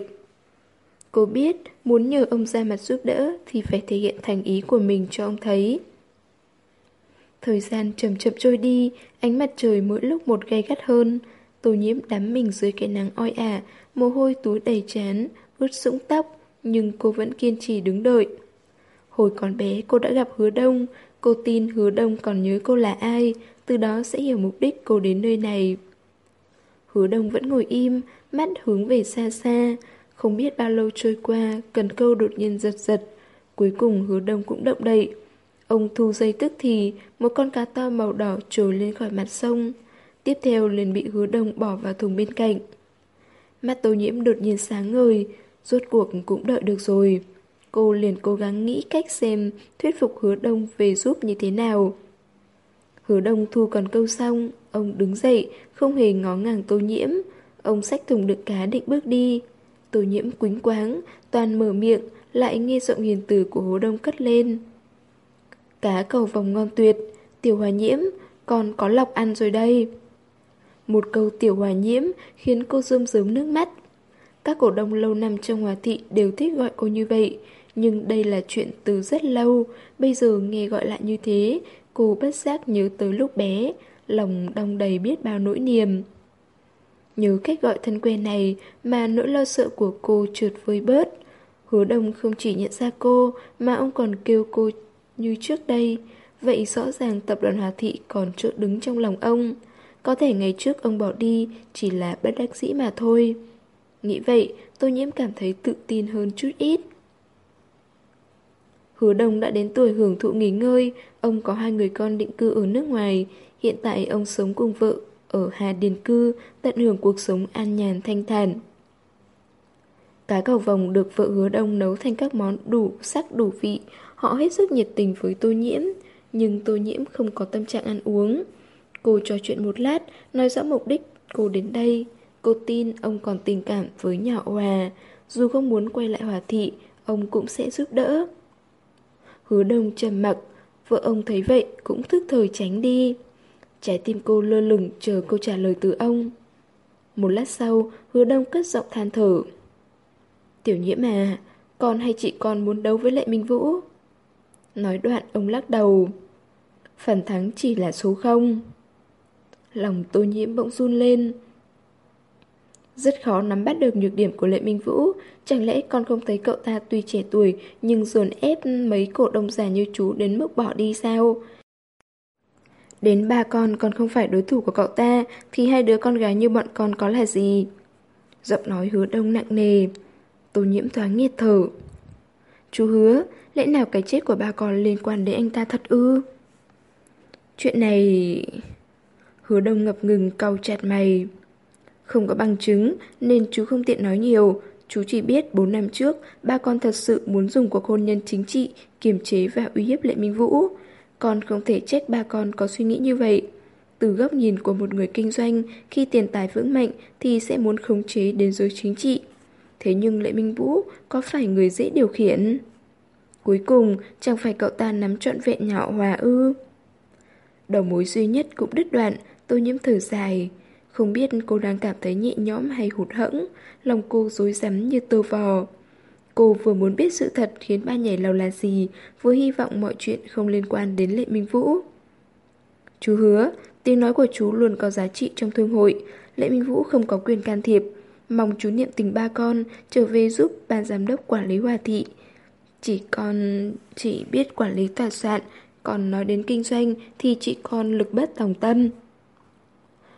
Cô biết muốn nhờ ông ra mặt giúp đỡ thì phải thể hiện thành ý của mình cho ông thấy. Thời gian chậm chậm trôi đi, ánh mặt trời mỗi lúc một gay gắt hơn. Tô nhiễm đắm mình dưới cái nắng oi ả, mồ hôi túi đầy chán, ướt sũng tóc, nhưng cô vẫn kiên trì đứng đợi. Hồi còn bé cô đã gặp hứa đông, cô tin hứa đông còn nhớ cô là ai, từ đó sẽ hiểu mục đích cô đến nơi này. Hứa đông vẫn ngồi im, mắt hướng về xa xa, không biết bao lâu trôi qua, cần câu đột nhiên giật giật. Cuối cùng hứa đông cũng động đậy. Ông thu dây tức thì, một con cá to màu đỏ trồi lên khỏi mặt sông. Tiếp theo liền bị hứa đông bỏ vào thùng bên cạnh. Mắt tô nhiễm đột nhiên sáng ngời, rốt cuộc cũng đợi được rồi. Cô liền cố gắng nghĩ cách xem thuyết phục hứa đông về giúp như thế nào. Hứa đông thu còn câu xong, ông đứng dậy, không hề ngó ngàng tô nhiễm. Ông xách thùng đựng cá định bước đi. Tô nhiễm quính quáng, toàn mở miệng, lại nghe giọng hiền từ của hứa đông cất lên. Cá cầu vòng ngon tuyệt, tiểu hòa nhiễm, còn có lọc ăn rồi đây. Một câu tiểu hòa nhiễm khiến cô rơm rớm nước mắt. Các cổ đông lâu năm trong hòa thị đều thích gọi cô như vậy, nhưng đây là chuyện từ rất lâu, bây giờ nghe gọi lại như thế, cô bất giác nhớ tới lúc bé, lòng đong đầy biết bao nỗi niềm. Nhớ cách gọi thân quen này mà nỗi lo sợ của cô trượt vơi bớt. Hứa đông không chỉ nhận ra cô mà ông còn kêu cô như trước đây. Vậy rõ ràng tập đoàn Hòa Thị còn chỗ đứng trong lòng ông. Có thể ngày trước ông bỏ đi chỉ là bất đắc dĩ mà thôi. Nghĩ vậy, tôi nhiễm cảm thấy tự tin hơn chút ít. Hứa Đông đã đến tuổi hưởng thụ nghỉ ngơi, ông có hai người con định cư ở nước ngoài. Hiện tại ông sống cùng vợ ở Hà Điền Cư, tận hưởng cuộc sống an nhàn thanh thản. Cá cầu vòng được vợ hứa đông nấu thành các món đủ sắc đủ vị, họ hết sức nhiệt tình với tô nhiễm, nhưng tô nhiễm không có tâm trạng ăn uống. Cô trò chuyện một lát, nói rõ mục đích cô đến đây. Cô tin ông còn tình cảm với nhỏ Hòa, dù không muốn quay lại Hòa Thị, ông cũng sẽ giúp đỡ. Hứa đông trầm mặc, vợ ông thấy vậy cũng thức thời tránh đi. Trái tim cô lơ lửng chờ câu trả lời từ ông. Một lát sau, hứa đông cất giọng than thở. Tiểu nhiễm à, con hay chị con muốn đấu với Lệ Minh Vũ? Nói đoạn ông lắc đầu. Phần thắng chỉ là số không. Lòng tô nhiễm bỗng run lên. Rất khó nắm bắt được nhược điểm của Lệ Minh Vũ. Chẳng lẽ con không thấy cậu ta tuy trẻ tuổi, Nhưng dồn ép mấy cổ đông già như chú đến mức bỏ đi sao? Đến ba con còn không phải đối thủ của cậu ta, Thì hai đứa con gái như bọn con có là gì? Giọng nói hứa đông nặng nề. Tô nhiễm thoáng nghiệt thở. Chú hứa, Lẽ nào cái chết của ba con liên quan đến anh ta thật ư? Chuyện này... Hứa đông ngập ngừng, cau chặt mày. Không có bằng chứng, Nên chú không tiện nói nhiều. Chú chỉ biết 4 năm trước, Ba con thật sự muốn dùng cuộc hôn nhân chính trị, Kiềm chế và uy hiếp Lệ Minh Vũ. Con không thể trách ba con có suy nghĩ như vậy. Từ góc nhìn của một người kinh doanh, Khi tiền tài vững mạnh Thì sẽ muốn khống chế đến giới chính trị. Thế nhưng Lệ Minh Vũ Có phải người dễ điều khiển? Cuối cùng, chẳng phải cậu ta nắm trọn vẹn nhỏ hòa ư? Đầu mối duy nhất cũng đứt đoạn, Tôi nhiễm thở dài. Không biết cô đang cảm thấy nhẹ nhõm hay hụt hẫng, Lòng cô rối rắm như tơ vò. Cô vừa muốn biết sự thật khiến ba nhảy lầu là gì, Vừa hy vọng mọi chuyện không liên quan đến Lệ Minh Vũ. Chú hứa, Tiếng nói của chú luôn có giá trị trong thương hội. Lệ Minh Vũ không có quyền can thiệp. Mong chú niệm tình ba con, Trở về giúp ban giám đốc quản lý hòa thị. Chỉ con, chỉ biết quản lý tòa soạn Còn nói đến kinh doanh Thì chị con lực bất tòng tâm.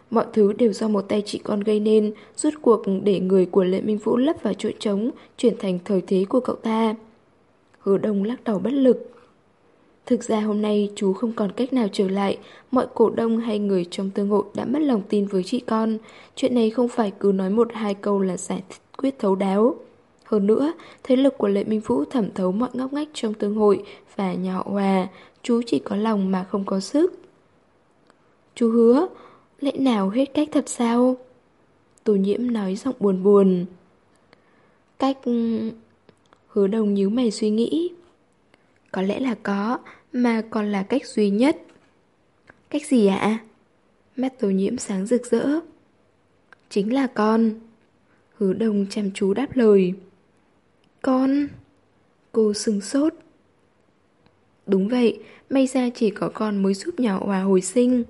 Mọi thứ đều do một tay chị con gây nên, rút cuộc để người của Lệ Minh Vũ lấp vào chỗ trống, chuyển thành thời thế của cậu ta. Hứa đông lắc đầu bất lực. Thực ra hôm nay chú không còn cách nào trở lại, mọi cổ đông hay người trong tương hội đã mất lòng tin với chị con. Chuyện này không phải cứ nói một hai câu là giải quyết thấu đáo. Hơn nữa, thế lực của Lệ Minh Vũ thẩm thấu mọi ngóc ngách trong tương hội và nhà họ Hòa, chú chỉ có lòng mà không có sức. Chú hứa, Lẽ nào hết cách thật sao? Tô nhiễm nói giọng buồn buồn. Cách... Hứa đồng nhíu mày suy nghĩ. Có lẽ là có, mà còn là cách duy nhất. Cách gì ạ? Mắt tô nhiễm sáng rực rỡ. Chính là con. Hứa đồng chăm chú đáp lời. Con... Cô sừng sốt. Đúng vậy, may ra chỉ có con mới giúp nhỏ hòa hồi sinh.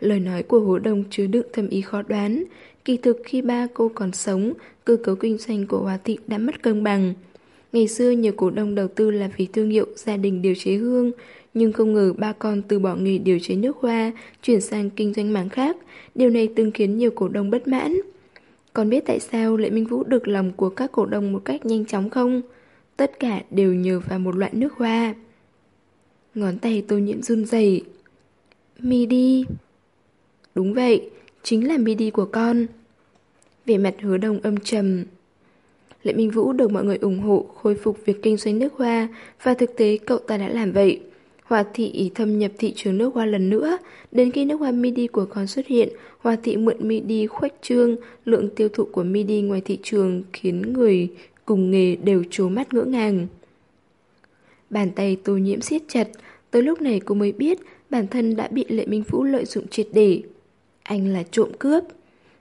Lời nói của Hồ Đông chứa đựng thâm ý khó đoán. Kỳ thực khi ba cô còn sống, cơ cấu kinh doanh của Hòa Thị đã mất cân bằng. Ngày xưa nhiều cổ đông đầu tư là vì thương hiệu gia đình điều chế hương, nhưng không ngờ ba con từ bỏ nghề điều chế nước hoa, chuyển sang kinh doanh mảng khác. Điều này từng khiến nhiều cổ đông bất mãn. Còn biết tại sao Lệ Minh Vũ được lòng của các cổ đông một cách nhanh chóng không? Tất cả đều nhờ vào một loại nước hoa. Ngón tay tôi nhiễm run rẩy. mì đi. Đúng vậy, chính là midi của con. Về mặt hứa đồng âm trầm. Lệ Minh Vũ được mọi người ủng hộ khôi phục việc kinh doanh nước hoa và thực tế cậu ta đã làm vậy. Hoa thị ý thâm nhập thị trường nước hoa lần nữa, đến khi nước hoa midi của con xuất hiện, Hoa thị mượn midi khoách trương, lượng tiêu thụ của midi ngoài thị trường khiến người cùng nghề đều trố mắt ngỡ ngàng. Bàn tay tô nhiễm siết chặt, tới lúc này cô mới biết bản thân đã bị Lệ Minh Vũ lợi dụng triệt để. Anh là trộm cướp.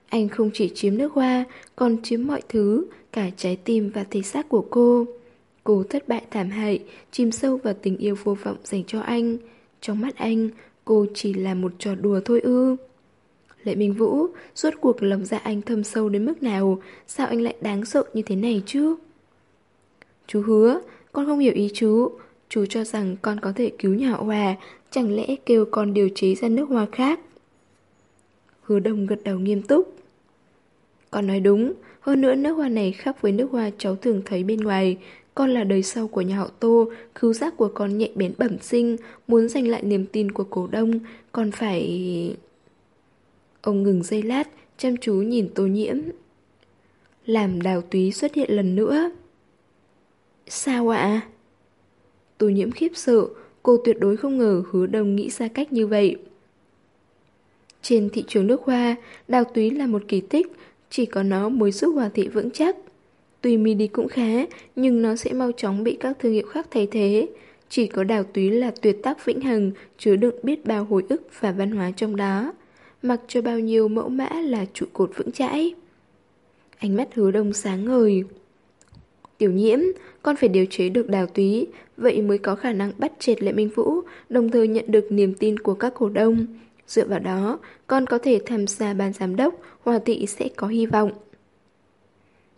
Anh không chỉ chiếm nước hoa, còn chiếm mọi thứ, cả trái tim và thể xác của cô. Cô thất bại thảm hại, chìm sâu vào tình yêu vô vọng dành cho anh. Trong mắt anh, cô chỉ là một trò đùa thôi ư. Lệ Minh Vũ, suốt cuộc lòng dạ anh thâm sâu đến mức nào, sao anh lại đáng sợ như thế này chứ? Chú hứa, con không hiểu ý chú. Chú cho rằng con có thể cứu nhà Hòa, chẳng lẽ kêu con điều chế ra nước hoa khác. Hứa đồng gật đầu nghiêm túc. Con nói đúng, Hơn nữa nước hoa này khác với nước hoa cháu thường thấy bên ngoài. Con là đời sau của nhà họ Tô, Khứu giác của con nhạy bén bẩm sinh, Muốn giành lại niềm tin của cổ đông. Con phải... Ông ngừng giây lát, Chăm chú nhìn tô nhiễm. Làm đào túy xuất hiện lần nữa. Sao ạ? Tô nhiễm khiếp sợ, Cô tuyệt đối không ngờ hứa đồng nghĩ ra cách như vậy trên thị trường nước hoa, đào túy là một kỳ tích, chỉ có nó mới giúp hòa thị vững chắc. Tuy midi cũng khá, nhưng nó sẽ mau chóng bị các thương hiệu khác thay thế. Chỉ có đào túy là tuyệt tác vĩnh hằng, chứa đựng biết bao hồi ức và văn hóa trong đó. Mặc cho bao nhiêu mẫu mã là trụ cột vững chãi. Ánh mắt hứa đông sáng ngời. Tiểu nhiễm, con phải điều chế được đào túy, vậy mới có khả năng bắt chệt Lệ Minh Vũ, đồng thời nhận được niềm tin của các cổ đông. Dựa vào đó, con có thể tham gia ban giám đốc, Hòa thị sẽ có hy vọng.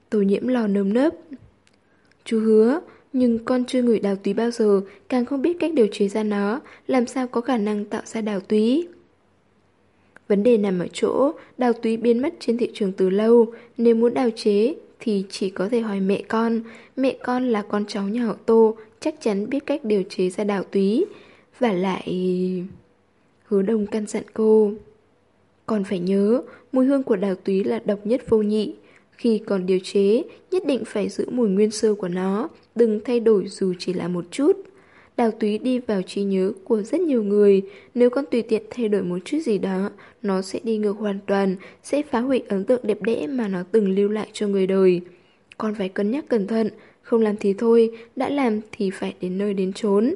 Tô nhiễm lò nơm nớp. Chú hứa, Nhưng con chưa ngửi đào túy bao giờ, càng không biết cách điều chế ra nó, làm sao có khả năng tạo ra đào túy. Vấn đề nằm ở chỗ, đào túy biến mất trên thị trường từ lâu, nếu muốn đào chế thì chỉ có thể hỏi mẹ con. Mẹ con là con cháu nhà họ Tô, chắc chắn biết cách điều chế ra đào túy. Và lại... Hứa đông căn dặn cô. Còn phải nhớ, mùi hương của đào túy là độc nhất vô nhị. Khi còn điều chế, nhất định phải giữ mùi nguyên sơ của nó, đừng thay đổi dù chỉ là một chút. Đào túy đi vào trí nhớ của rất nhiều người, nếu con tùy tiện thay đổi một chút gì đó, nó sẽ đi ngược hoàn toàn, sẽ phá hủy ấn tượng đẹp đẽ mà nó từng lưu lại cho người đời. Con phải cân nhắc cẩn thận, không làm thì thôi, đã làm thì phải đến nơi đến chốn.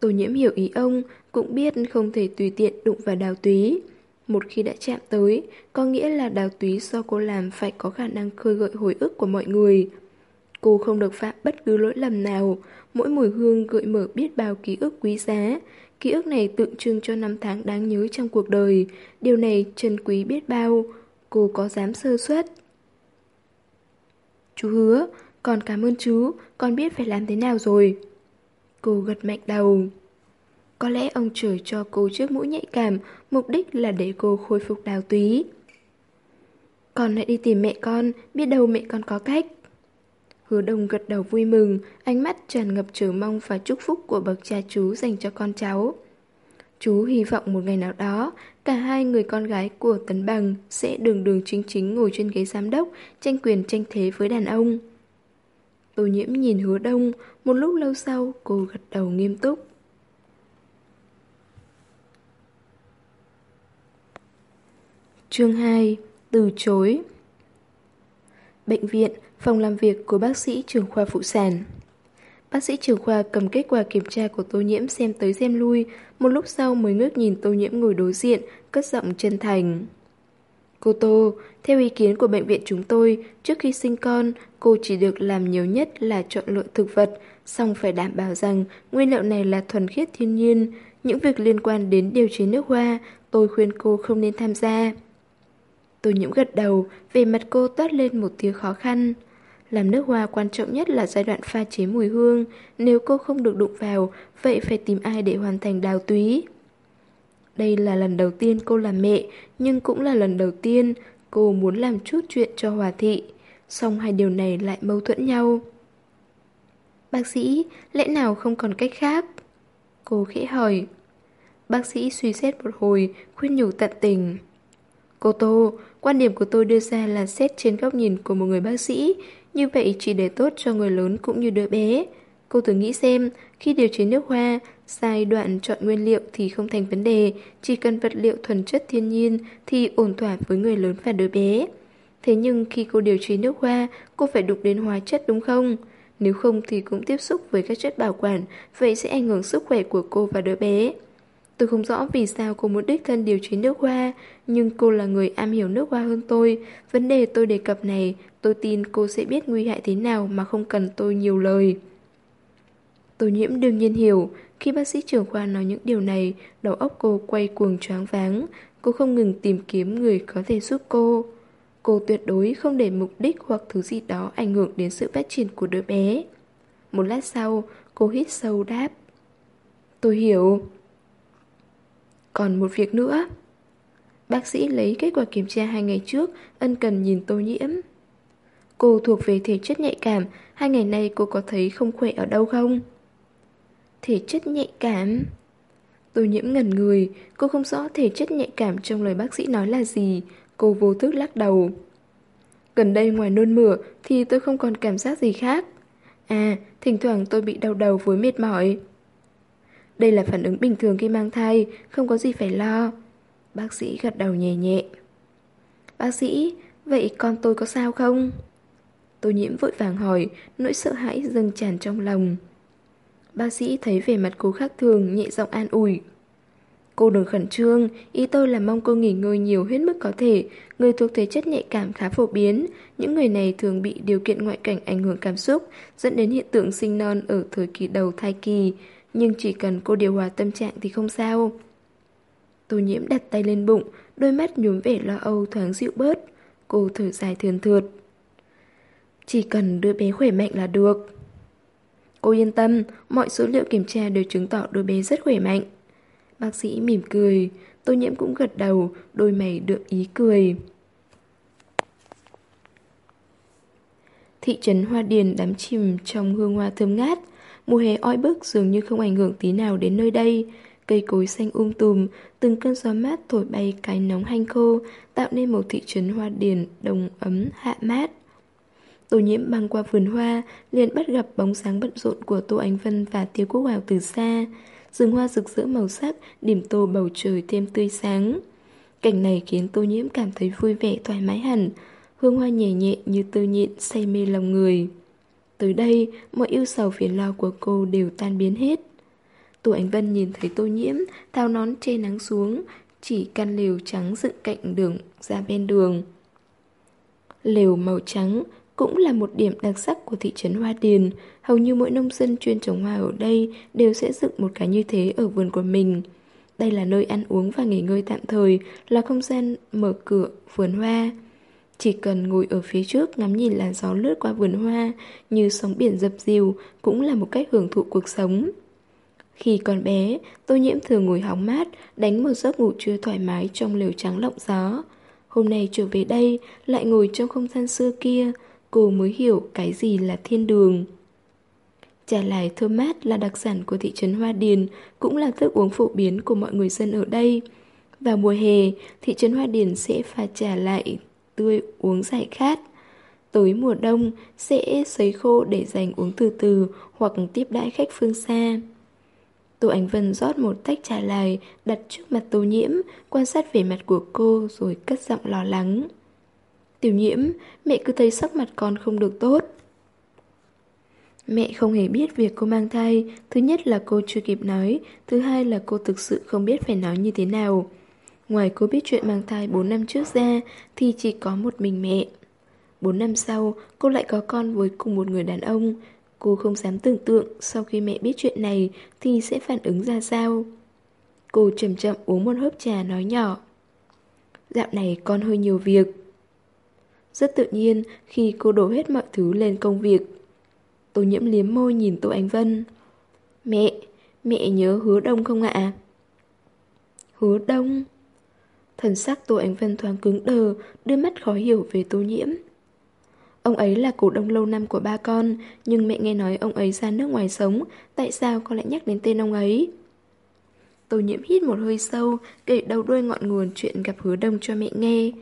Tô nhiễm hiểu ý ông, cũng biết không thể tùy tiện đụng vào đào túy. Một khi đã chạm tới, có nghĩa là đào túy do cô làm phải có khả năng khơi gợi hồi ức của mọi người. Cô không được phạm bất cứ lỗi lầm nào, mỗi mùi hương gợi mở biết bao ký ức quý giá. Ký ức này tượng trưng cho năm tháng đáng nhớ trong cuộc đời, điều này trân quý biết bao, cô có dám sơ suất. Chú hứa, con cảm ơn chú, con biết phải làm thế nào rồi. Cô gật mạnh đầu. Có lẽ ông trời cho cô trước mũi nhạy cảm, mục đích là để cô khôi phục đào túy. Con hãy đi tìm mẹ con, biết đâu mẹ con có cách. Hứa đông gật đầu vui mừng, ánh mắt tràn ngập chờ mong và chúc phúc của bậc cha chú dành cho con cháu. Chú hy vọng một ngày nào đó, cả hai người con gái của Tấn Bằng sẽ đường đường chính chính ngồi trên ghế giám đốc, tranh quyền tranh thế với đàn ông. Tô nhiễm nhìn hứa đông, một lúc lâu sau cô gật đầu nghiêm túc. Chương 2 Từ chối. Bệnh viện, phòng làm việc của bác sĩ trưởng khoa phụ sản. Bác sĩ trưởng khoa cầm kết quả kiểm tra của tô nhiễm xem tới xem lui Một lúc sau mới ngước nhìn tô nhiễm ngồi đối diện, cất giọng chân thành. Cô Tô, theo ý kiến của bệnh viện chúng tôi, trước khi sinh con, cô chỉ được làm nhiều nhất là chọn lựa thực vật, song phải đảm bảo rằng nguyên liệu này là thuần khiết thiên nhiên. Những việc liên quan đến điều chế nước hoa, tôi khuyên cô không nên tham gia. Tôi nhiễm gật đầu, về mặt cô toát lên một tiếng khó khăn. Làm nước hoa quan trọng nhất là giai đoạn pha chế mùi hương, nếu cô không được đụng vào, vậy phải tìm ai để hoàn thành đào túy. Đây là lần đầu tiên cô làm mẹ, nhưng cũng là lần đầu tiên cô muốn làm chút chuyện cho Hòa Thị. Song hai điều này lại mâu thuẫn nhau. Bác sĩ, lẽ nào không còn cách khác? Cô khẽ hỏi. Bác sĩ suy xét một hồi, khuyên nhủ tận tình. Cô Tô, quan điểm của tôi đưa ra là xét trên góc nhìn của một người bác sĩ, như vậy chỉ để tốt cho người lớn cũng như đứa bé. Cô thử nghĩ xem, khi điều chế nước hoa, giai đoạn chọn nguyên liệu thì không thành vấn đề, chỉ cần vật liệu thuần chất thiên nhiên thì ổn thỏa với người lớn và đứa bé. Thế nhưng khi cô điều chế nước hoa, cô phải đụng đến hóa chất đúng không? Nếu không thì cũng tiếp xúc với các chất bảo quản, vậy sẽ ảnh hưởng sức khỏe của cô và đứa bé. Tôi không rõ vì sao cô muốn đích thân điều chế nước hoa, nhưng cô là người am hiểu nước hoa hơn tôi. Vấn đề tôi đề cập này, tôi tin cô sẽ biết nguy hại thế nào mà không cần tôi nhiều lời. Tô nhiễm đương nhiên hiểu, khi bác sĩ trưởng khoa nói những điều này, đầu óc cô quay cuồng choáng váng, cô không ngừng tìm kiếm người có thể giúp cô. Cô tuyệt đối không để mục đích hoặc thứ gì đó ảnh hưởng đến sự phát triển của đứa bé. Một lát sau, cô hít sâu đáp. Tôi hiểu. Còn một việc nữa. Bác sĩ lấy kết quả kiểm tra hai ngày trước, ân cần nhìn tô nhiễm. Cô thuộc về thể chất nhạy cảm, hai ngày nay cô có thấy không khỏe ở đâu không? Thể chất nhạy cảm? tôi nhiễm ngẩn người, cô không rõ thể chất nhạy cảm trong lời bác sĩ nói là gì, cô vô thức lắc đầu. Gần đây ngoài nôn mửa thì tôi không còn cảm giác gì khác. À, thỉnh thoảng tôi bị đau đầu với mệt mỏi. Đây là phản ứng bình thường khi mang thai, không có gì phải lo. Bác sĩ gật đầu nhẹ nhẹ. Bác sĩ, vậy con tôi có sao không? tôi nhiễm vội vàng hỏi, nỗi sợ hãi dâng tràn trong lòng. Bác sĩ thấy vẻ mặt cô khác thường, nhẹ giọng an ủi. Cô đừng khẩn trương, ý tôi là mong cô nghỉ ngơi nhiều hết mức có thể. Người thuộc thể chất nhạy cảm khá phổ biến. Những người này thường bị điều kiện ngoại cảnh ảnh hưởng cảm xúc, dẫn đến hiện tượng sinh non ở thời kỳ đầu thai kỳ. Nhưng chỉ cần cô điều hòa tâm trạng thì không sao. Tô nhiễm đặt tay lên bụng, đôi mắt nhúm vẻ lo âu thoáng dịu bớt. Cô thở dài thườn thượt. Chỉ cần đứa bé khỏe mạnh là được. Cô yên tâm, mọi số liệu kiểm tra đều chứng tỏ đứa bé rất khỏe mạnh. Bác sĩ mỉm cười, tô nhiễm cũng gật đầu, đôi mày đượm ý cười. Thị trấn Hoa Điền đắm chìm trong hương hoa thơm ngát. Mùa hè oi bức dường như không ảnh hưởng tí nào đến nơi đây. Cây cối xanh um tùm, từng cơn gió mát thổi bay cái nóng hanh khô, tạo nên một thị trấn Hoa Điền đồng ấm hạ mát. Tô nhiễm băng qua vườn hoa, liền bắt gặp bóng sáng bận rộn của Tô Ánh Vân và Tiêu Quốc Hào từ xa. Rừng hoa rực rỡ màu sắc, điểm tô bầu trời thêm tươi sáng. Cảnh này khiến Tô nhiễm cảm thấy vui vẻ thoải mái hẳn, hương hoa nhẹ nhẹ như tư nhịn say mê lòng người. Tới đây, mọi yêu sầu phiền lo của cô đều tan biến hết. Tô Ánh Vân nhìn thấy Tô Nhiễm, thao nón che nắng xuống, chỉ căn lều trắng dựng cạnh đường ra bên đường. Lều màu trắng cũng là một điểm đặc sắc của thị trấn Hoa Điền. Hầu như mỗi nông dân chuyên trồng hoa ở đây đều sẽ dựng một cái như thế ở vườn của mình. Đây là nơi ăn uống và nghỉ ngơi tạm thời, là không gian mở cửa vườn hoa. Chỉ cần ngồi ở phía trước ngắm nhìn làn gió lướt qua vườn hoa như sóng biển dập dìu cũng là một cách hưởng thụ cuộc sống. Khi còn bé, tôi nhiễm thường ngồi hóng mát, đánh một giấc ngủ trưa thoải mái trong lều trắng lộng gió. Hôm nay trở về đây, lại ngồi trong không gian xưa kia, cô mới hiểu cái gì là thiên đường. Trà lại thơm mát là đặc sản của thị trấn Hoa Điền, cũng là thức uống phổ biến của mọi người dân ở đây. Vào mùa hè, thị trấn Hoa Điền sẽ pha trà lại tươi uống giải khát. Tới mùa đông sẽ sấy khô để dành uống từ từ hoặc tiếp đãi khách phương xa. Tô Ánh Vân rót một tách trà lại đặt trước mặt Tô Nhiễm, quan sát vẻ mặt của cô rồi cất giọng lo lắng. Tiểu Nhiễm, mẹ cứ thấy sắc mặt con không được tốt. Mẹ không hề biết việc cô mang thai, thứ nhất là cô chưa kịp nói, thứ hai là cô thực sự không biết phải nói như thế nào. Ngoài cô biết chuyện mang thai 4 năm trước ra thì chỉ có một mình mẹ. 4 năm sau, cô lại có con với cùng một người đàn ông. Cô không dám tưởng tượng sau khi mẹ biết chuyện này thì sẽ phản ứng ra sao. Cô chậm chậm uống một hớp trà nói nhỏ. Dạo này con hơi nhiều việc. Rất tự nhiên khi cô đổ hết mọi thứ lên công việc. Tô nhiễm liếm môi nhìn Tô Ánh Vân. Mẹ, mẹ nhớ hứa đông không ạ? Hứa đông... Thần sắc Tô Ánh Vân thoáng cứng đờ, đưa mắt khó hiểu về Tô Nhiễm. Ông ấy là cổ đông lâu năm của ba con, nhưng mẹ nghe nói ông ấy ra nước ngoài sống, tại sao con lại nhắc đến tên ông ấy? Tô Nhiễm hít một hơi sâu, kể đầu đuôi ngọn nguồn chuyện gặp hứa đông cho mẹ nghe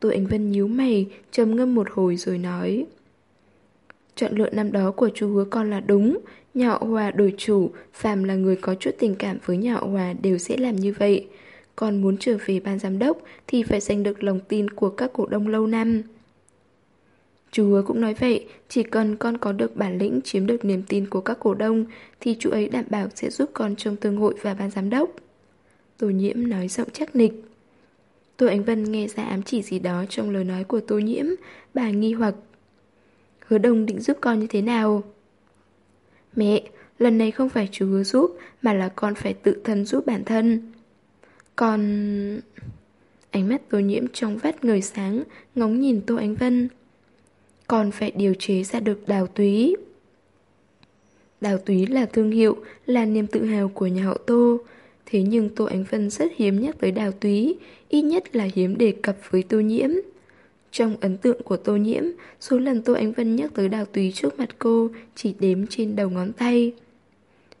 tôi Ánh Vân nhíu mày, trầm ngâm một hồi rồi nói. Chọn lựa năm đó của chú hứa con là đúng, nhà họ Hòa đổi chủ, phàm là người có chút tình cảm với nhà họ Hòa đều sẽ làm như vậy. Còn muốn trở về ban giám đốc thì phải giành được lòng tin của các cổ đông lâu năm. Chú hứa cũng nói vậy, chỉ cần con có được bản lĩnh chiếm được niềm tin của các cổ đông thì chú ấy đảm bảo sẽ giúp con trong tương hội và ban giám đốc. Tô nhiễm nói giọng chắc nịch. Tô Ánh Vân nghe ra ám chỉ gì đó trong lời nói của Tô nhiễm, bà nghi hoặc. Hứa đông định giúp con như thế nào? Mẹ, lần này không phải chú hứa giúp mà là con phải tự thân giúp bản thân. Còn... Ánh mắt tô nhiễm trong vắt người sáng, ngóng nhìn Tô Ánh Vân. Còn phải điều chế ra được đào túy. Đào túy là thương hiệu, là niềm tự hào của nhà họ Tô. Thế nhưng Tô Ánh Vân rất hiếm nhắc tới đào túy, ít nhất là hiếm đề cập với Tô Nhiễm. Trong ấn tượng của Tô Nhiễm, số lần Tô Ánh Vân nhắc tới đào túy trước mặt cô chỉ đếm trên đầu ngón tay.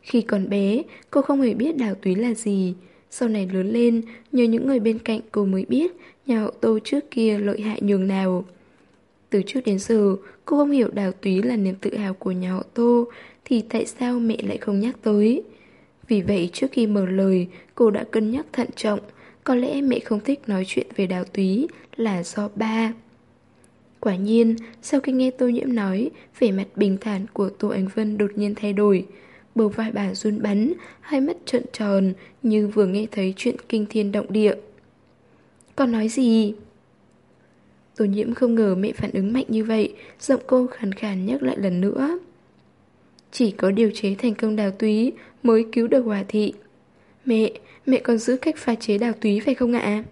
Khi còn bé, cô không hề biết đào túy là gì, sau này lớn lên, nhờ những người bên cạnh cô mới biết nhà hậu tô trước kia lợi hại nhường nào. Từ trước đến giờ, cô không hiểu đào túy là niềm tự hào của nhà họ tô, thì tại sao mẹ lại không nhắc tới? Vì vậy trước khi mở lời, cô đã cân nhắc thận trọng, có lẽ mẹ không thích nói chuyện về đào túy là do ba. Quả nhiên, sau khi nghe Tô Nhiễm nói, vẻ mặt bình thản của Tô Ánh Vân đột nhiên thay đổi. Bầu vai bà run bắn, hai mắt trợn tròn như vừa nghe thấy chuyện kinh thiên động địa. Con nói gì? Tô nhiễm không ngờ mẹ phản ứng mạnh như vậy, giọng cô khàn khàn nhắc lại lần nữa. Chỉ có điều chế thành công đào túy mới cứu được hòa thị. Mẹ, mẹ còn giữ cách pha chế đào túy phải không ạ?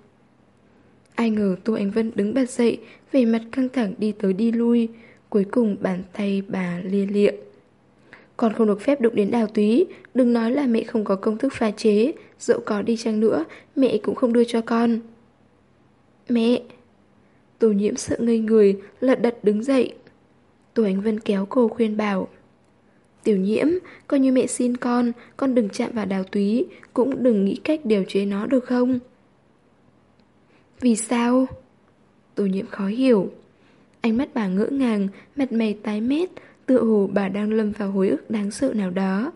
Ai ngờ Tô Ánh Vân đứng bật dậy, về mặt căng thẳng đi tới đi lui, cuối cùng bàn tay bà lia lịa. Còn không được phép đụng đến đào túy Đừng nói là mẹ không có công thức pha chế Dẫu có đi chăng nữa Mẹ cũng không đưa cho con Mẹ Tô nhiễm sợ ngây người Lật đật đứng dậy Tô Ánh Vân kéo cô khuyên bảo Tiểu nhiễm, coi như mẹ xin con Con đừng chạm vào đào túy Cũng đừng nghĩ cách điều chế nó được không? Vì sao? Tô nhiễm khó hiểu. Ánh mắt bà ngỡ ngàng Mặt mày tái mét Tựa hồ bà đang lâm vào hối ức đáng sợ nào đó.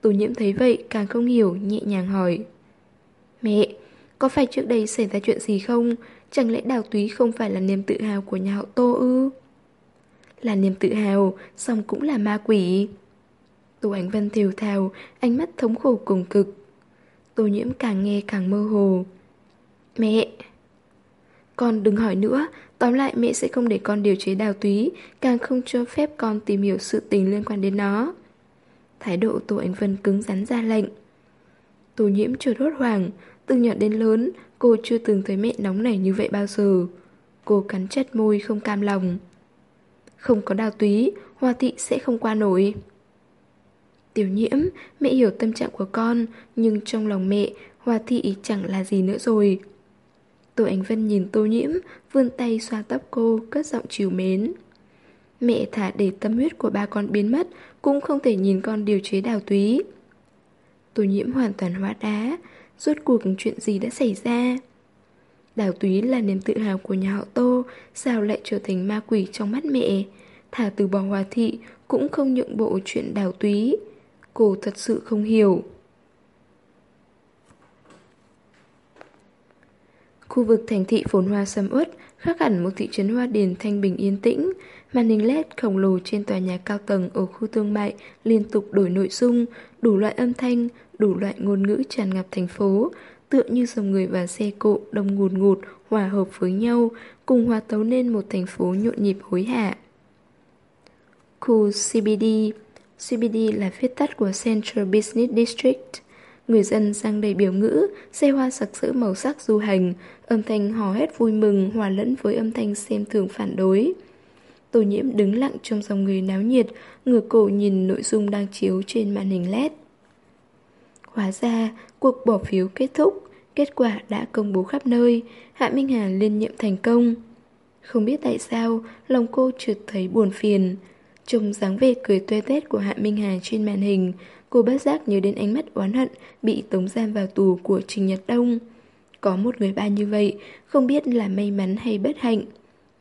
Tô nhiễm thấy vậy càng không hiểu Nhẹ nhàng hỏi. Mẹ, có phải trước đây xảy ra chuyện gì không? Chẳng lẽ đào túy không phải là niềm tự hào của nhà họ Tô ư? Là niềm tự hào, song cũng là ma quỷ. Tô Ánh Vân thều thào, ánh mắt thống khổ cùng cực. Tô nhiễm càng nghe càng mơ hồ. Mẹ! Con đừng hỏi nữa Tóm lại mẹ sẽ không để con điều chế đào túy Càng không cho phép con tìm hiểu sự tình liên quan đến nó. Thái độ Tô Ánh Vân cứng rắn ra lệnh. Tô nhiễm chưa hốt hoảng Từ nhỏ đến lớn Cô chưa từng thấy mẹ nóng nảy như vậy bao giờ. Cô cắn chặt môi không cam lòng. Không có đào túy Hoa thị sẽ không qua nổi. Tiểu nhiễm Mẹ hiểu tâm trạng của con Nhưng trong lòng mẹ Hoa thị chẳng là gì nữa rồi Tô Ánh Vân nhìn Tô Nhiễm, vươn tay xoa tóc cô, cất giọng chiều mến. Mẹ thả để tâm huyết của ba con biến mất, cũng không thể nhìn con điều chế đào túy. Tô Nhiễm hoàn toàn hóa đá, rốt cuộc chuyện gì đã xảy ra? Đào túy là niềm tự hào của nhà họ Tô, sao lại trở thành ma quỷ trong mắt mẹ? Thả từ bỏ hòa thị, cũng không nhượng bộ chuyện đào túy. Cô thật sự không hiểu. Khu vực thành thị phồn hoa sầm uất khác hẳn một thị trấn hoa điền thanh bình yên tĩnh. Màn hình LED khổng lồ trên tòa nhà cao tầng ở khu thương mại liên tục đổi nội dung, đủ loại âm thanh, đủ loại ngôn ngữ tràn ngập thành phố, tựa như dòng người và xe cộ đông ngùn ngụt hòa hợp với nhau, cùng hòa tấu nên một thành phố nhộn nhịp hối hả. Khu CBD CBD là viết tắt của Central Business District Người dân sang đầy biểu ngữ, xe hoa sặc sỡ màu sắc du hành, âm thanh hò hét vui mừng hòa lẫn với âm thanh xem thường phản đối. Tô nhiễm đứng lặng trong dòng người náo nhiệt, ngửa cổ nhìn nội dung đang chiếu trên màn hình LED. Hóa ra, cuộc bỏ phiếu kết thúc, kết quả đã công bố khắp nơi, Hạ Minh Hà liên nhiệm thành công. Không biết tại sao, lòng cô chợt thấy buồn phiền. Trông dáng vẻ cười tuê tét của Hạ Minh Hà trên màn hình, Cô bất giác nhớ đến ánh mắt oán hận Bị tống giam vào tù của Trình Nhật Đông. Có một người ba như vậy Không biết là may mắn hay bất hạnh.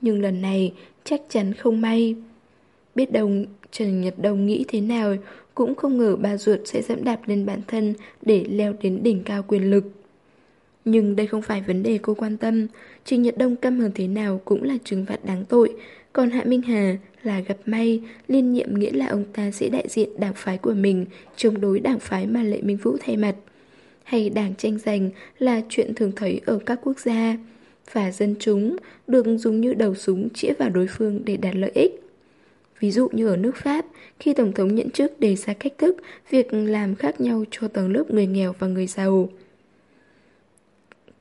Nhưng lần này chắc chắn không may. Biết đâu Trần Nhật Đông nghĩ thế nào Cũng không ngờ ba ruột sẽ dẫm đạp lên bản thân Để leo đến đỉnh cao quyền lực. Nhưng đây không phải vấn đề cô quan tâm. Trình Nhật Đông căm hờn thế nào Cũng là trừng phạt đáng tội. Còn Hạ Minh Hà là gặp may, liên nhiệm nghĩa là ông ta sẽ đại diện đảng phái của mình chống đối đảng phái mà Lệ Minh Vũ thay mặt. Hay đảng tranh giành là chuyện thường thấy ở các quốc gia. Và dân chúng được dùng như đầu súng chĩa vào đối phương để đạt lợi ích. Ví dụ như ở nước Pháp, khi Tổng thống nhận chức đề ra cách thức việc làm khác nhau cho tầng lớp người nghèo và người giàu.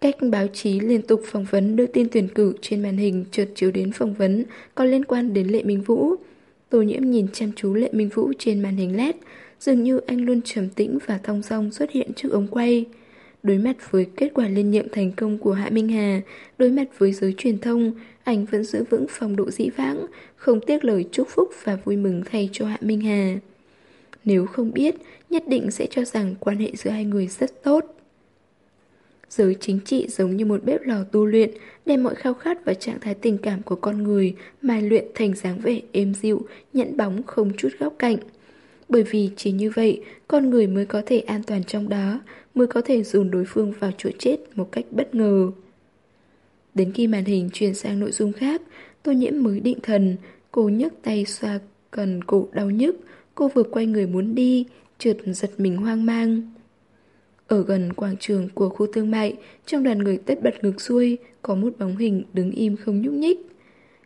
Cách báo chí liên tục phỏng vấn đưa tin tuyển cử trên màn hình chợt chiếu đến phỏng vấn có liên quan đến Lệ Minh Vũ. Tô nhiễm nhìn chăm chú Lệ Minh Vũ trên màn hình LED, dường như anh luôn trầm tĩnh và thong dong xuất hiện trước ống quay. Đối mặt với kết quả liên nhiệm thành công của Hạ Minh Hà, đối mặt với giới truyền thông, anh vẫn giữ vững phong độ dĩ vãng, không tiếc lời chúc phúc và vui mừng thay cho Hạ Minh Hà. Nếu không biết, nhất định sẽ cho rằng quan hệ giữa hai người rất tốt. Giới chính trị giống như một bếp lò tu luyện, đem mọi khao khát và trạng thái tình cảm của con người mài luyện thành dáng vẻ êm dịu, nhẫn bóng không chút góc cạnh. Bởi vì chỉ như vậy, con người mới có thể an toàn trong đó, mới có thể dồn đối phương vào chỗ chết một cách bất ngờ. Đến khi màn hình chuyển sang nội dung khác, tô nhiễm mới định thần, cô nhấc tay xoa cần cổ đau nhức, cô vừa quay người muốn đi, trượt giật mình hoang mang. Ở gần quảng trường của khu thương mại, trong đoàn người tất bật ngược xuôi, có một bóng hình đứng im không nhúc nhích.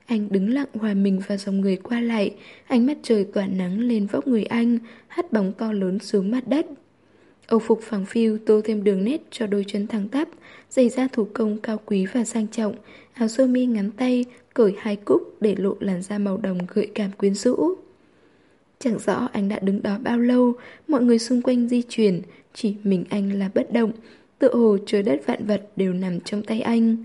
Anh đứng lặng hòa mình vào dòng người qua lại, ánh mắt trời tỏa nắng lên vóc người anh, hắt bóng to lớn xuống mặt đất. Âu phục phẳng phiu tô thêm đường nét cho đôi chân thẳng tắp, giày da thủ công cao quý và sang trọng, áo sơ mi ngắn tay, cởi hai cúc để lộ làn da màu đồng gợi cảm quyến rũ. Chẳng rõ anh đã đứng đó bao lâu, mọi người xung quanh di chuyển, chỉ mình anh là bất động, tựa hồ trời đất vạn vật đều nằm trong tay anh.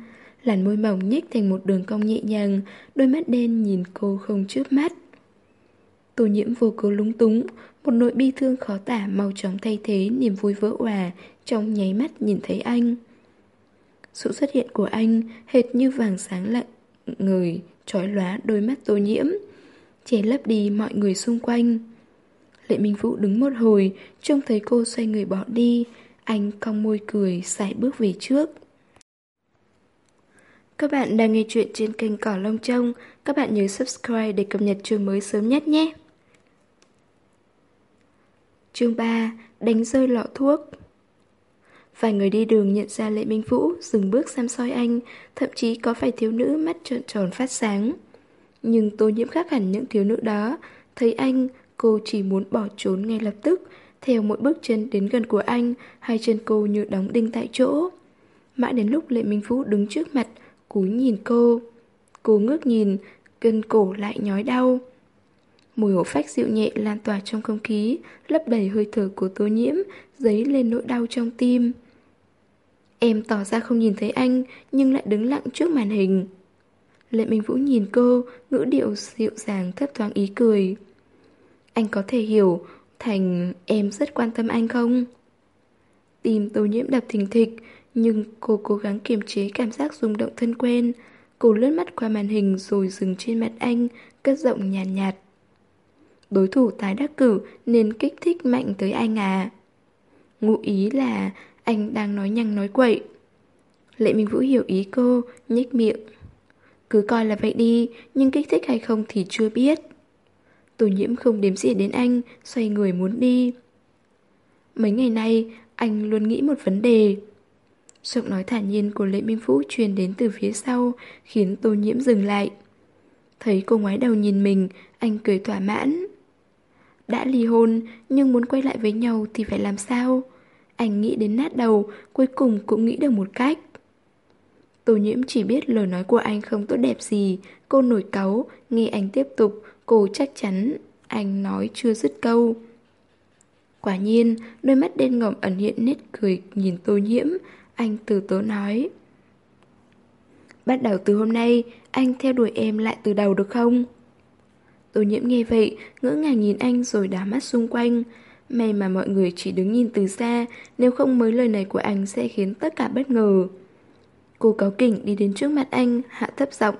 Làn môi mỏng nhếch thành một đường cong nhẹ nhàng, đôi mắt đen nhìn cô không chớp mắt. Tô nhiễm vô cớ lúng túng, một nỗi bi thương khó tả mau chóng thay thế niềm vui vỡ hòa trong nháy mắt nhìn thấy anh. Sự xuất hiện của anh hệt như vàng sáng lặng người, trói lóa đôi mắt tô nhiễm, che lấp đi mọi người xung quanh. Lệ Minh Vũ đứng một hồi, trông thấy cô xoay người bỏ đi, anh cong môi cười, sải bước về trước. Các bạn đang nghe chuyện trên kênh Cỏ Lông Trông, các bạn nhớ subscribe để cập nhật chương mới sớm nhất nhé. Chương 3 Đánh rơi lọ thuốc Vài người đi đường nhận ra Lệ Minh Vũ dừng bước xem soi anh Thậm chí có vài thiếu nữ mắt trợn tròn phát sáng Nhưng tô nhiễm khác hẳn những thiếu nữ đó Thấy anh, cô chỉ muốn bỏ trốn ngay lập tức Theo mỗi bước chân đến gần của anh Hai chân cô như đóng đinh tại chỗ Mãi đến lúc Lệ Minh Phú đứng trước mặt Cúi nhìn cô Cô ngước nhìn Gân cổ lại nhói đau Mùi hổ phách dịu nhẹ lan tỏa trong không khí, lấp đầy hơi thở của tố nhiễm, dấy lên nỗi đau trong tim. Em tỏ ra không nhìn thấy anh, nhưng lại đứng lặng trước màn hình. Lệ Minh Vũ nhìn cô, ngữ điệu dịu dàng thấp thoáng ý cười. Anh có thể hiểu, Thành em rất quan tâm anh không? Tim tô nhiễm đập thình thịch, nhưng cô cố gắng kiềm chế cảm giác rung động thân quen. Cô lướt mắt qua màn hình rồi dừng trên mặt anh, cất giọng nhàn nhạt, nhạt. Đối thủ tái đắc cử nên kích thích mạnh tới anh à Ngụ ý là anh đang nói nhăng nói quậy Lệ Minh Vũ hiểu ý cô, nhếch miệng Cứ coi là vậy đi, nhưng kích thích hay không thì chưa biết Tô nhiễm không đếm xỉa đến anh, xoay người muốn đi Mấy ngày nay, anh luôn nghĩ một vấn đề Giọng nói thản nhiên của Lệ Minh Phú truyền đến từ phía sau, khiến tô nhiễm dừng lại. Thấy cô ngoái đầu nhìn mình, anh cười thỏa mãn. Đã ly hôn, nhưng muốn quay lại với nhau thì phải làm sao? Anh nghĩ đến nát đầu, cuối cùng cũng nghĩ được một cách. Tô nhiễm chỉ biết lời nói của anh không tốt đẹp gì, cô nổi cáu, nghe anh tiếp tục, cô chắc chắn anh nói chưa dứt câu. Quả nhiên, đôi mắt đen ngòm ẩn hiện nét cười nhìn tô nhiễm, anh từ tố nói. Bắt đầu từ hôm nay, anh theo đuổi em lại từ đầu được không? Tô nhiễm nghe vậy, ngỡ ngàng nhìn anh rồi đá mắt xung quanh. May mà mọi người chỉ đứng nhìn từ xa, nếu không mấy lời này của anh sẽ khiến tất cả bất ngờ. Cô cáo kỉnh đi đến trước mặt anh, hạ thấp giọng.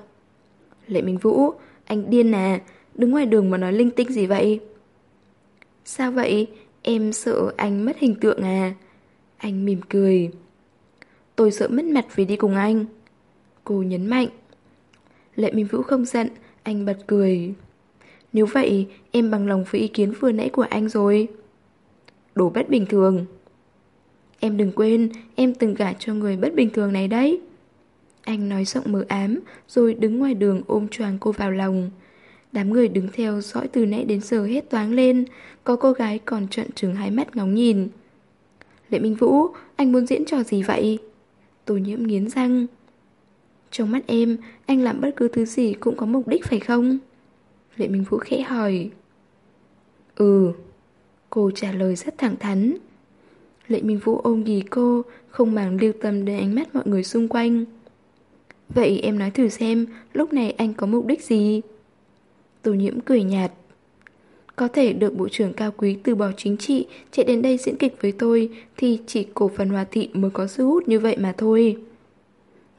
Lệ Minh Vũ, anh điên à, đứng ngoài đường mà nói linh tinh gì vậy? Sao vậy? Em sợ anh mất hình tượng à? Anh mỉm cười. Tôi sợ mất mặt vì đi cùng anh. Cô nhấn mạnh. Lệ Minh Vũ không giận, anh bật cười. Nếu vậy, em bằng lòng với ý kiến vừa nãy của anh rồi. Đồ bất bình thường. Em đừng quên, em từng gả cho người bất bình thường này đấy. Anh nói giọng mờ ám, rồi đứng ngoài đường ôm choàng cô vào lòng. Đám người đứng theo dõi từ nãy đến giờ hết toáng lên, có cô gái còn trợn trừng hai mắt ngóng nhìn. Lệ Minh Vũ, anh muốn diễn trò gì vậy? Tô nhiễm nghiến răng. Trong mắt em, anh làm bất cứ thứ gì cũng có mục đích phải không? Lệ Minh Vũ khẽ hỏi Ừ Cô trả lời rất thẳng thắn Lệ Minh Vũ ôm ghì cô Không màng lưu tâm đến ánh mắt mọi người xung quanh Vậy em nói thử xem Lúc này anh có mục đích gì Tô nhiễm cười nhạt. Có thể được bộ trưởng cao quý từ bỏ chính trị Chạy đến đây diễn kịch với tôi Thì chỉ cổ phần hòa thị mới có sức hút như vậy mà thôi.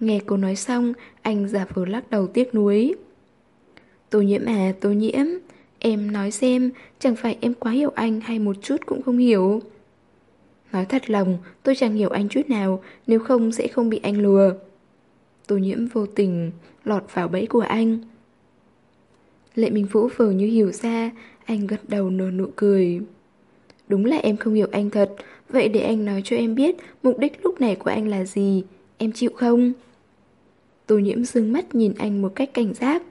Nghe cô nói xong Anh giả vờ lắc đầu tiếc nuối. Tô nhiễm à, tô nhiễm Em nói xem, chẳng phải em quá hiểu anh hay một chút cũng không hiểu. Nói thật lòng, tôi chẳng hiểu anh chút nào Nếu không sẽ không bị anh lừa. Tô nhiễm vô tình lọt vào bẫy của anh. Lệ Minh Vũ vờ như hiểu ra Anh gật đầu nở nụ cười Đúng là em không hiểu anh thật Vậy để anh nói cho em biết Mục đích lúc này của anh là gì Em chịu không? Tô nhiễm dương mắt nhìn anh một cách cảnh giác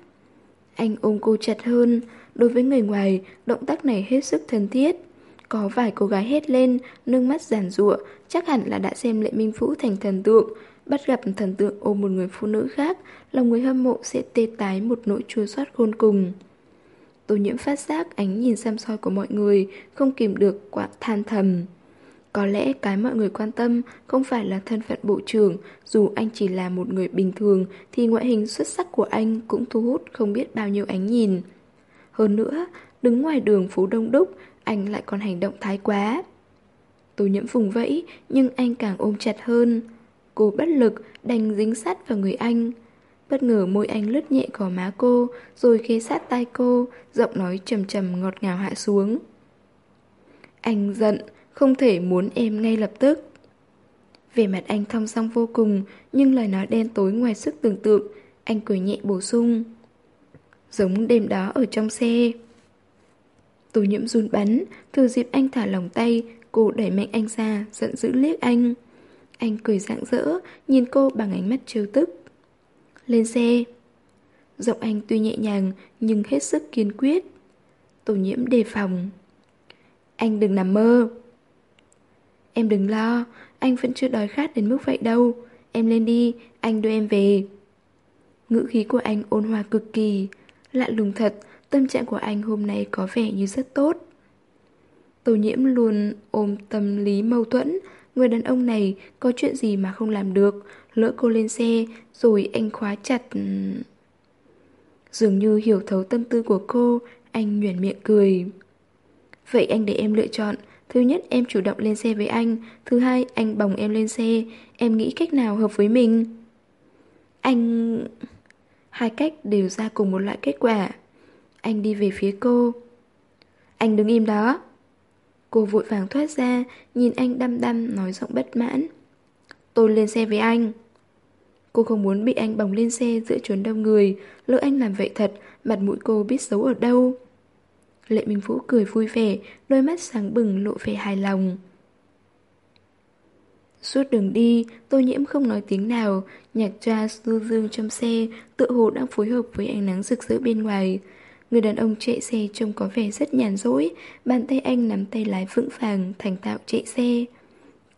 anh ôm cô chặt hơn, đối với người ngoài, động tác này hết sức thân thiết. Có vài cô gái hét lên, nâng mắt giản rụa, chắc hẳn là đã xem Lệ Minh Vũ thành thần tượng. Bắt gặp thần tượng ôm một người phụ nữ khác, lòng người hâm mộ sẽ tê tái một nỗi chua xót khôn cùng. Tô nhiễm phát giác ánh nhìn xăm soi của mọi người Không kìm được quạng than thầm. Có lẽ cái mọi người quan tâm Không phải là thân phận bộ trưởng Dù anh chỉ là một người bình thường Thì ngoại hình xuất sắc của anh Cũng thu hút không biết bao nhiêu ánh nhìn. Hơn nữa Đứng ngoài đường phố đông đúc Anh lại còn hành động thái quá. Tô nhiễm vùng vẫy Nhưng anh càng ôm chặt hơn. Cô bất lực, đành dính sát vào người anh. Bất ngờ môi anh lướt nhẹ gò má cô, Rồi khê sát tai cô, Giọng nói trầm trầm ngọt ngào hạ xuống. Anh giận, Không thể muốn em ngay lập tức. Về mặt anh thong song vô cùng, Nhưng lời nói đen tối ngoài sức tưởng tượng, Anh cười nhẹ bổ sung. Giống đêm đó ở trong xe. Tô nhiễm run bắn, Thừa dịp anh thả lỏng tay, Cô đẩy mạnh anh ra, Giận dữ liếc anh. Anh cười rạng rỡ Nhìn cô bằng ánh mắt trêu tức lên xe. Giọng anh tuy nhẹ nhàng nhưng hết sức kiên quyết. Tổ nhiễm đề phòng. Anh đừng nằm mơ. Em đừng lo, anh vẫn chưa đói khát đến mức vậy đâu. Em lên đi, anh đưa em về. Ngữ khí của anh ôn hòa cực kỳ. Lạ lùng thật, tâm trạng của anh hôm nay có vẻ như rất tốt. Tổ nhiễm luôn ôm tâm lý mâu thuẫn, người đàn ông này có chuyện gì mà không làm được, lỡ cô lên xe, rồi anh khóa chặt... Ừ. Dường như hiểu thấu tâm tư của cô, anh nhoẻn miệng cười. Vậy anh để em lựa chọn, thứ nhất em chủ động lên xe với anh, thứ hai anh bồng em lên xe, em nghĩ cách nào hợp với mình? Anh... Hai cách đều ra cùng một loại kết quả. Anh đi về phía cô. Anh đứng im đó. Cô vội vàng thoát ra, nhìn anh đăm đăm nói giọng bất mãn. Tôi lên xe với anh. Cô không muốn bị anh bồng lên xe giữa chốn đông người Lỡ anh làm vậy thật Mặt mũi cô biết xấu ở đâu Lệ Minh Vũ cười vui vẻ Đôi mắt sáng bừng lộ vẻ hài lòng Suốt đường đi Tô nhiễm không nói tiếng nào Nhạc cha du dương trong xe Tự hồ đang phối hợp với ánh nắng rực rỡ bên ngoài Người đàn ông chạy xe trông có vẻ rất nhàn rỗi Bàn tay anh nắm tay lái vững vàng Thành tạo chạy xe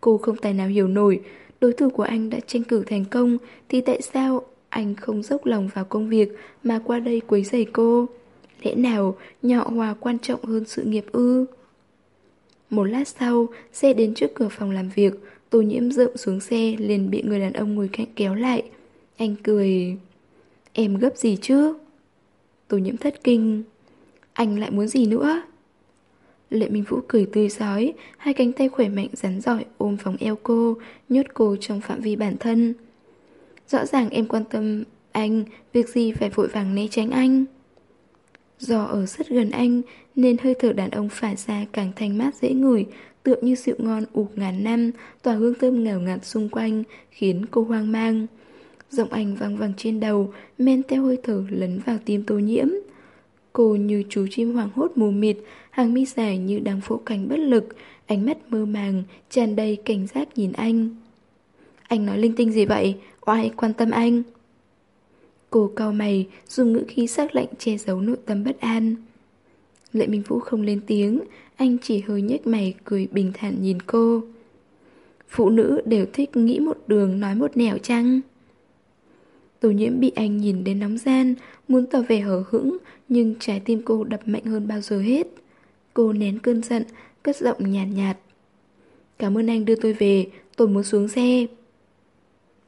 Cô không tài nào hiểu nổi đối thủ của anh đã tranh cử thành công thì tại sao anh không dốc lòng vào công việc mà qua đây quấy rầy cô? Lẽ nào nhỏ hòa quan trọng hơn sự nghiệp ư? Một lát sau, xe đến trước cửa phòng làm việc, tô nhiễm rộng xuống xe liền bị người đàn ông ngồi cạnh kéo lại. Anh cười... Em gấp gì chứ? Tô nhiễm thất kinh. Anh lại muốn gì nữa? Lệ Minh Vũ cười tươi giói, hai cánh tay khỏe mạnh rắn giỏi ôm vòng eo cô, nhốt cô trong phạm vi bản thân. Rõ ràng em quan tâm anh, việc gì phải vội vàng né tránh anh. Do ở rất gần anh nên hơi thở đàn ông phả ra càng thanh mát dễ ngửi, tựa như rượu ngon ủ ngàn năm, tỏa hương thơm ngào ngạt xung quanh, khiến cô hoang mang. Giọng anh vang vang trên đầu, men theo hơi thở lấn vào tim tô nhiễm. Cô như chú chim hoàng hốt mù mịt, hàng mi dài như đang phỗ cánh bất lực, ánh mắt mơ màng, tràn đầy cảnh giác nhìn anh. Anh nói linh tinh gì vậy? Oai quan tâm anh? Cô cau mày, dùng ngữ khí sắc lạnh che giấu nội tâm bất an. Lệ Minh Vũ không lên tiếng, anh chỉ hơi nhếch mày cười bình thản nhìn cô. Phụ nữ đều thích nghĩ một đường nói một nẻo chăng? Tô nhiễm bị anh nhìn đến nóng gian, muốn tỏ vẻ hở hững, nhưng trái tim cô đập mạnh hơn bao giờ hết. Cô nén cơn giận, cất giọng nhàn nhạt, nhạt. Cảm ơn anh đưa tôi về, tôi muốn xuống xe.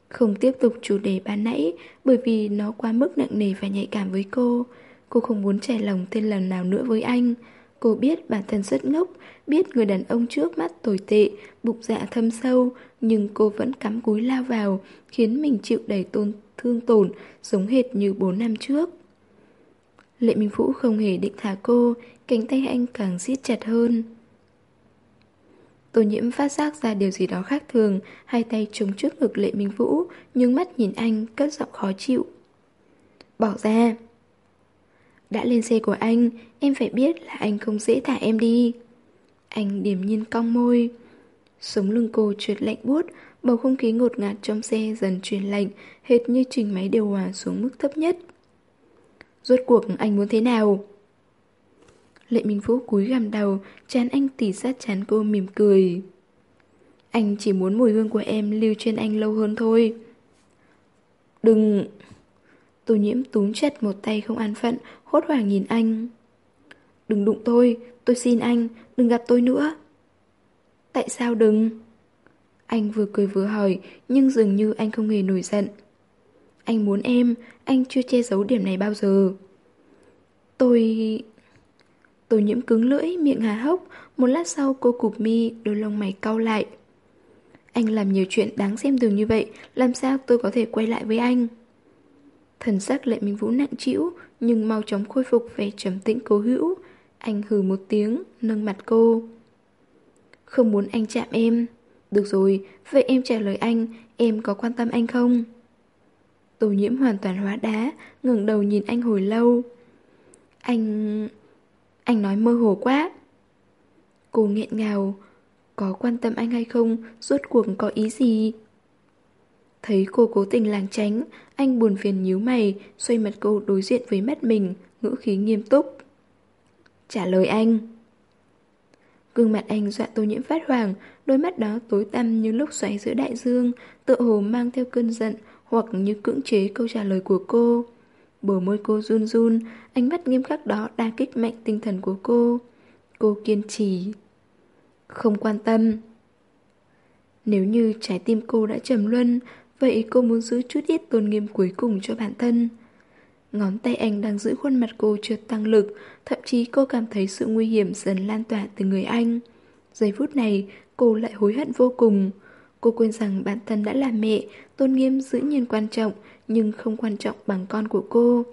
Không tiếp tục chủ đề ban nãy bởi vì nó quá mức nặng nề và nhạy cảm với cô. Cô không muốn trải lòng thêm lần nào nữa với anh. Cô biết bản thân rất ngốc, biết người đàn ông trước mắt tồi tệ, bụng dạ thâm sâu, nhưng cô vẫn cắm cúi lao vào, khiến mình chịu đầy tôn thương tổn, giống hệt như 4 năm trước. Lệ Minh Vũ không hề định thả cô, cánh tay anh càng siết chặt hơn. Tô nhiễm phát giác ra điều gì đó khác thường, hai tay chống trước ngực Lệ Minh Vũ, nhưng mắt nhìn anh, cất giọng khó chịu. Bỏ ra. Đã lên xe của anh, em phải biết là anh không dễ thả em đi. Anh điềm nhiên cong môi. Sống lưng cô trượt lạnh buốt, bầu không khí ngột ngạt trong xe dần chuyển lạnh, hệt như trình máy điều hòa xuống mức thấp nhất. Rốt cuộc anh muốn thế nào? Lệ Minh Vũ cúi gằm đầu, chán anh tỉ sát chán cô mỉm cười. Anh chỉ muốn mùi hương của em lưu trên anh lâu hơn thôi. Đừng... Tô nhiễm túm chặt một tay không an phận, hốt hoảng nhìn anh. Đừng đụng tôi, tôi xin anh, đừng gặp tôi nữa. Tại sao đừng? Anh vừa cười vừa hỏi, nhưng dường như anh không hề nổi giận. Anh muốn em, anh chưa che giấu điểm này bao giờ. Tôi... Tôi nhiễm cứng lưỡi, miệng hà hốc, một lát sau cô cụp mi, đôi lông mày cau lại. Anh làm nhiều chuyện đáng xem thường như vậy, làm sao tôi có thể quay lại với anh? Thần sắc lệ minh vũ nặng trĩu, nhưng mau chóng khôi phục vẻ trầm tĩnh cố hữu. Anh hừ một tiếng, nâng mặt cô. Không muốn anh chạm em. Được rồi, vậy em trả lời anh, em có quan tâm anh không? Tô nhiễm hoàn toàn hóa đá, ngẩng đầu nhìn anh hồi lâu. Anh... Anh nói mơ hồ quá. Cô nghẹn ngào. Có quan tâm anh hay không, rốt cuộc có ý gì? Thấy cô cố tình làng tránh, anh buồn phiền nhíu mày, xoay mặt cô đối diện với mắt mình, ngữ khí nghiêm túc. Trả lời anh. Gương mặt anh dọa tô nhiễm phát hoàng, đôi mắt đó tối tăm như lúc xoáy giữa đại dương, tựa hồ mang theo cơn giận hoặc như cưỡng chế câu trả lời của cô. Bờ môi cô run run, ánh mắt nghiêm khắc đó đa kích mạnh tinh thần của cô. Cô kiên trì. Không quan tâm. Nếu như trái tim cô đã trầm luân, vậy cô muốn giữ chút ít tôn nghiêm cuối cùng cho bản thân. Ngón tay anh đang giữ khuôn mặt cô trượt tăng lực, thậm chí cô cảm thấy sự nguy hiểm dần lan tỏa từ người anh. Giây phút này, cô lại hối hận vô cùng. Cô quên rằng bản thân đã là mẹ, tôn nghiêm giữ nhiên quan trọng, nhưng không quan trọng bằng con của cô.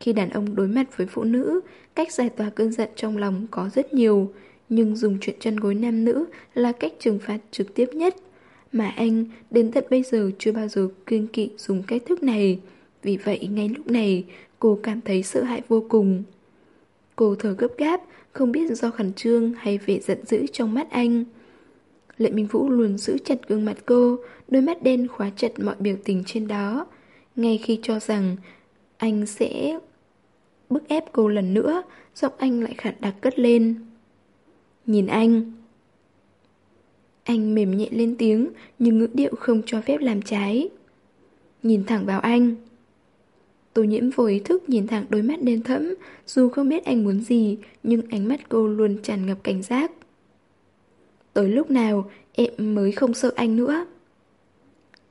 Khi đàn ông đối mặt với phụ nữ, cách giải tỏa cơn giận trong lòng có rất nhiều, nhưng dùng chuyện chân gối nam nữ là cách trừng phạt trực tiếp nhất. Mà anh đến tận bây giờ chưa bao giờ kiên kỵ dùng cách thức này. Vì vậy ngay lúc này cô cảm thấy sợ hãi vô cùng. Cô thở gấp gáp, không biết do khẩn trương hay vẻ giận dữ trong mắt anh. Lệ Minh Vũ luôn giữ chặt gương mặt cô, đôi mắt đen khóa chặt mọi biểu tình trên đó. Ngay khi cho rằng anh sẽ bức ép cô lần nữa, giọng anh lại khản đặc cất lên. Nhìn anh. Anh mềm nhẹ lên tiếng, nhưng ngữ điệu không cho phép làm trái. Nhìn thẳng vào anh. Tô nhiễm vô ý thức nhìn thẳng đôi mắt đen thẫm, dù không biết anh muốn gì, nhưng ánh mắt cô luôn tràn ngập cảnh giác. Tới lúc nào em mới không sợ anh nữa.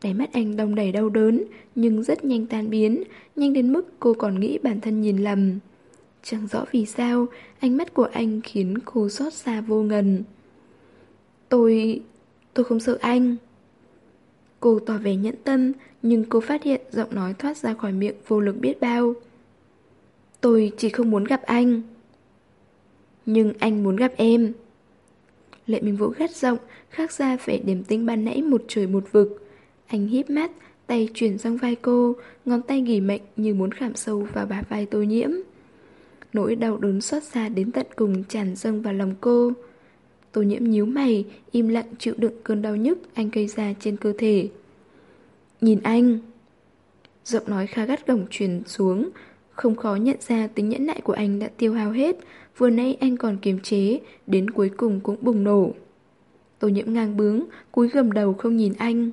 Đáy mắt anh đông đầy đau đớn, nhưng rất nhanh tan biến, nhanh đến mức cô còn nghĩ bản thân nhìn lầm. Chẳng rõ vì sao, ánh mắt của anh khiến cô xót xa vô ngần. Tôi... tôi không sợ anh. Cô tỏ vẻ nhẫn tâm, nhưng cô phát hiện giọng nói thoát ra khỏi miệng vô lực biết bao. Tôi chỉ không muốn gặp anh. Nhưng anh muốn gặp em. Lệ Minh Vũ gắt giọng, khác ra vẻ điểm tinh ban nãy một trời một vực. Anh híp mắt, tay chuyển sang vai cô, ngón tay gỉ mạnh như muốn khảm sâu vào bả vai tô nhiễm. Nỗi đau đớn xót xa đến tận cùng tràn dâng vào lòng cô. Tô nhiễm nhíu mày, im lặng chịu đựng cơn đau nhức anh gây ra trên cơ thể. Nhìn anh. Giọng nói khá gắt gỏng truyền xuống, không khó nhận ra tính nhẫn nại của anh đã tiêu hao hết, vừa nãy anh còn kiềm chế, đến cuối cùng cũng bùng nổ. Tô nhiễm ngang bướng, cúi gầm đầu không nhìn anh.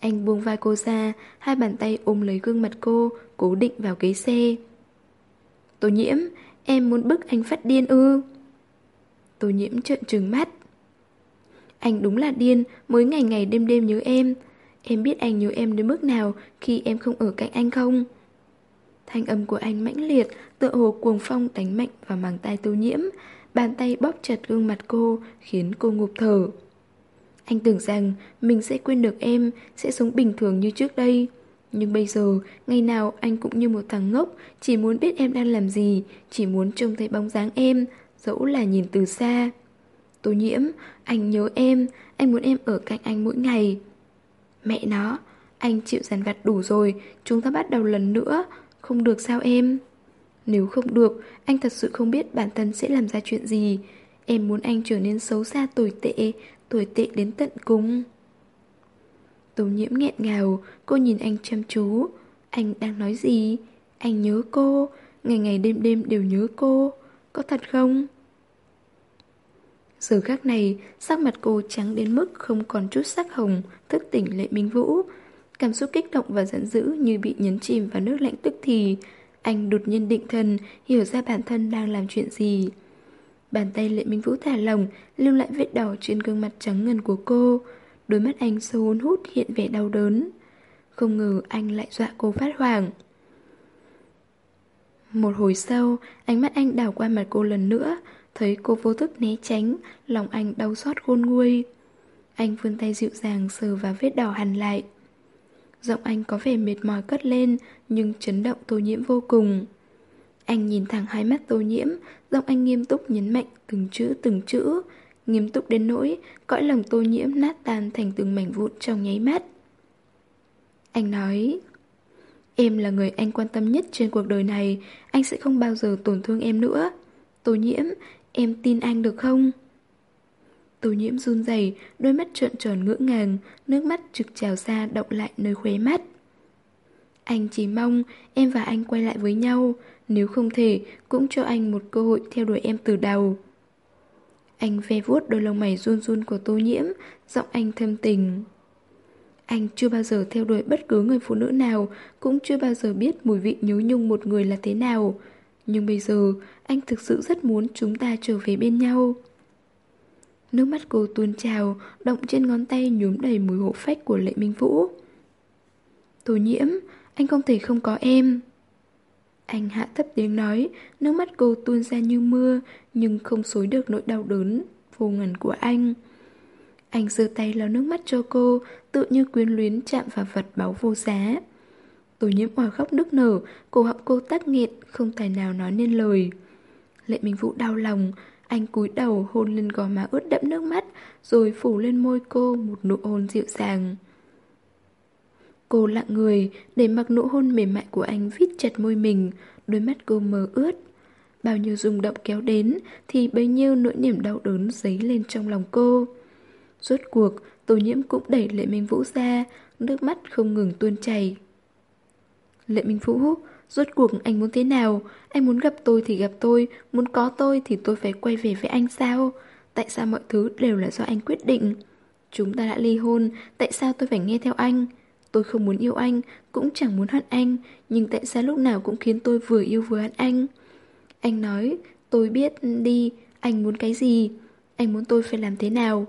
Anh buông vai cô ra, hai bàn tay ôm lấy gương mặt cô, cố định vào ghế xe. Tô nhiễm, em muốn bức anh phát điên ư? Tô nhiễm trợn trừng mắt. Anh đúng là điên, mới ngày ngày đêm đêm nhớ em. Em biết anh nhớ em đến mức nào khi em không ở cạnh anh không? Thanh âm của anh mãnh liệt, tựa hồ cuồng phong đánh mạnh vào màng tay tô nhiễm. Bàn tay bóp chặt gương mặt cô, khiến cô ngụp thở. Anh tưởng rằng mình sẽ quên được em, sẽ sống bình thường như trước đây. Nhưng bây giờ, ngày nào anh cũng như một thằng ngốc, chỉ muốn biết em đang làm gì, chỉ muốn trông thấy bóng dáng em, dẫu là nhìn từ xa. Tô nhiễm, anh nhớ em, anh muốn em ở cạnh anh mỗi ngày. Mẹ nó, anh chịu dằn vặt đủ rồi, chúng ta bắt đầu lần nữa, không được sao em? Nếu không được, anh thật sự không biết bản thân sẽ làm ra chuyện gì. Em muốn anh trở nên xấu xa tồi tệ, tồi tệ đến tận cùng. Tô nhiễm nghẹn ngào, cô nhìn anh chăm chú. Anh đang nói gì? Anh nhớ cô, ngày ngày đêm đêm đều nhớ cô. Có thật không? Giờ khác này, sắc mặt cô trắng đến mức không còn chút sắc hồng, thức tỉnh lệ minh vũ. Cảm xúc kích động và giận dữ như bị nhấn chìm vào nước lạnh tức thì. Anh đột nhiên định thần, hiểu ra bản thân đang làm chuyện gì. Bàn tay Lệ Minh Vũ thả lỏng, lưu lại vết đỏ trên gương mặt trắng ngần của cô. Đôi mắt anh sâu hôn hút hiện vẻ đau đớn. Không ngờ anh lại dọa cô phát hoảng. Một hồi sau, ánh mắt anh đảo qua mặt cô lần nữa, thấy cô vô thức né tránh, lòng anh đau xót khôn nguôi. Anh vươn tay dịu dàng sờ vào vết đỏ hằn lại. Giọng anh có vẻ mệt mỏi cất lên, nhưng chấn động tô nhiễm vô cùng. Anh nhìn thẳng hai mắt tô nhiễm, giọng anh nghiêm túc nhấn mạnh từng chữ từng chữ, nghiêm túc đến nỗi cõi lòng tô nhiễm nát tan thành từng mảnh vụn trong nháy mắt. Anh nói, em là người anh quan tâm nhất trên cuộc đời này, anh sẽ không bao giờ tổn thương em nữa. Tô nhiễm, em tin anh được không? Tô nhiễm run rẩy, đôi mắt trợn tròn ngỡ ngàng, nước mắt trực trào ra động lại nơi khóe mắt. Anh chỉ mong em và anh quay lại với nhau, nếu không thể cũng cho anh một cơ hội theo đuổi em từ đầu. Anh ve vuốt đôi lông mày run run của tô nhiễm, giọng anh thâm tình. Anh chưa bao giờ theo đuổi bất cứ người phụ nữ nào, cũng chưa bao giờ biết mùi vị nhớ nhung một người là thế nào. Nhưng bây giờ, anh thực sự rất muốn chúng ta trở về bên nhau. Nước mắt cô tuôn trào, động trên ngón tay nhuốm đầy mùi hổ phách của Lệ Minh Vũ. Tô nhiễm, anh không thể không có em. Anh hạ thấp tiếng nói, nước mắt cô tuôn ra như mưa, nhưng không xối được nỗi đau đớn, vô ngần của anh. Anh giơ tay lau nước mắt cho cô, tự như quyến luyến chạm vào vật báu vô giá. Tổ nhiễm hòa khóc nức nở, cổ họng cô tắc nghẹn, không tài nào nói nên lời. Lệ Minh Vũ đau lòng, anh cúi đầu hôn lên gò má ướt đẫm nước mắt, rồi phủ lên môi cô một nụ hôn dịu dàng. Cô lặng người, để mặc nụ hôn mềm mại của anh vít chặt môi mình, đôi mắt cô mờ ướt. Bao nhiêu rung động kéo đến, thì bấy nhiêu nỗi niềm đau đớn dấy lên trong lòng cô. Suốt cuộc, Tô Nhiễm cũng đẩy Lệ Minh Vũ ra, nước mắt không ngừng tuôn chảy. Lệ Minh Vũ, rốt cuộc anh muốn thế nào? Anh muốn gặp tôi thì gặp tôi, muốn có tôi thì tôi phải quay về với anh sao? Tại sao mọi thứ đều là do anh quyết định? Chúng ta đã ly hôn, tại sao tôi phải nghe theo anh? Tôi không muốn yêu anh, cũng chẳng muốn hận anh, nhưng tại sao lúc nào cũng khiến tôi vừa yêu vừa hận anh? Anh nói, tôi biết đi, anh muốn cái gì? Anh muốn tôi phải làm thế nào?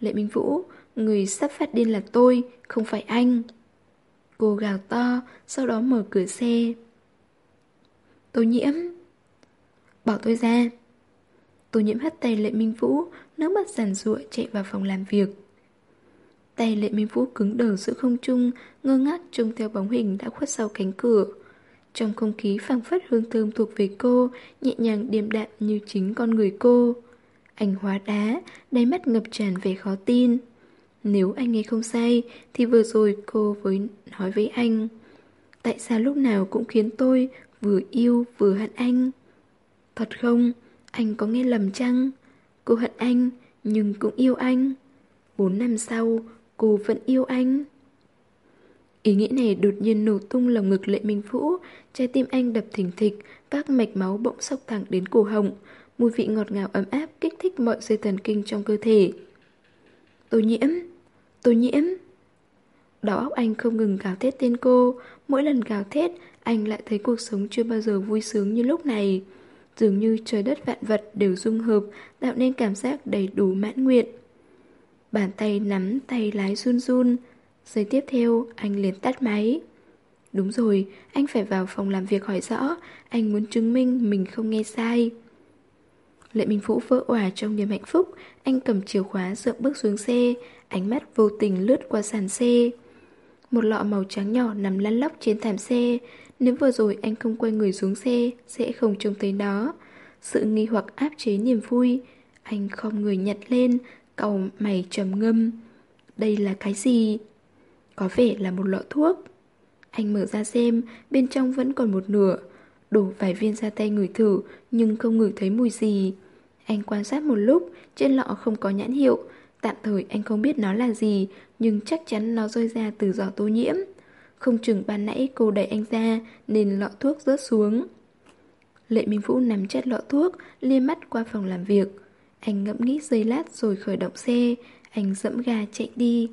Lệ Minh Vũ, người sắp phát điên là tôi, không phải anh. Cô gào to, sau đó mở cửa xe. Tô nhiễm. Bỏ tôi ra. Tô nhiễm hất tay Lệ Minh Vũ, nước mắt giàn ruộng chạy vào phòng làm việc. Tay Lệ Minh Vũ cứng đờ giữa không trung, ngơ ngác trông theo bóng hình đã khuất sau cánh cửa. Trong không khí phảng phất hương thơm thuộc về cô, nhẹ nhàng điềm đạm như chính con người cô. Anh hóa đá, đáy mắt ngập tràn vẻ khó tin. Nếu anh nghe không sai, thì vừa rồi cô với nói với anh. Tại sao lúc nào cũng khiến tôi vừa yêu vừa hận anh? Thật không? Anh có nghe lầm chăng? Cô hận anh, nhưng cũng yêu anh. Bốn năm sau, cô vẫn yêu anh. Ý nghĩ này đột nhiên nổ tung lồng ngực lệ minh vũ, trái tim anh đập thình thịch, các mạch máu bỗng sốc thẳng đến cổ họng, mùi vị ngọt ngào ấm áp kích thích mọi dây thần kinh trong cơ thể. Tô nhiễm, tô nhiễm. Đầu óc anh không ngừng gào thét tên cô, mỗi lần gào thét, anh lại thấy cuộc sống chưa bao giờ vui sướng như lúc này. Dường như trời đất vạn vật đều dung hợp, tạo nên cảm giác đầy đủ mãn nguyện. Bàn tay nắm tay lái run run. Giây tiếp theo, anh liền tắt máy. Đúng rồi, anh phải vào phòng làm việc hỏi rõ, anh muốn chứng minh mình không nghe sai. Lệ Minh Vũ vỡ òa trong niềm hạnh phúc, anh cầm chìa khóa dựa bước xuống xe, ánh mắt vô tình lướt qua sàn xe. Một lọ màu trắng nhỏ nằm lăn lóc trên thảm xe, nếu vừa rồi anh không quay người xuống xe, sẽ không trông thấy nó. Sự nghi hoặc áp chế niềm vui, anh không người nhặt lên, cầu mày trầm ngâm. Đây là cái gì? Có vẻ là một lọ thuốc. Anh mở ra xem, bên trong vẫn còn một nửa. Đổ vài viên ra tay ngửi thử, nhưng không ngửi thấy mùi gì. Anh quan sát một lúc, trên lọ không có nhãn hiệu. Tạm thời anh không biết nó là gì, nhưng chắc chắn nó rơi ra từ giỏ tô nhiễm. Không chừng ban nãy cô đẩy anh ra, nên lọ thuốc rớt xuống. Lệ Minh Vũ nằm chết lọ thuốc, liếc mắt qua phòng làm việc. Anh ngẫm nghĩ giây lát rồi khởi động xe, anh dẫm ga chạy đi.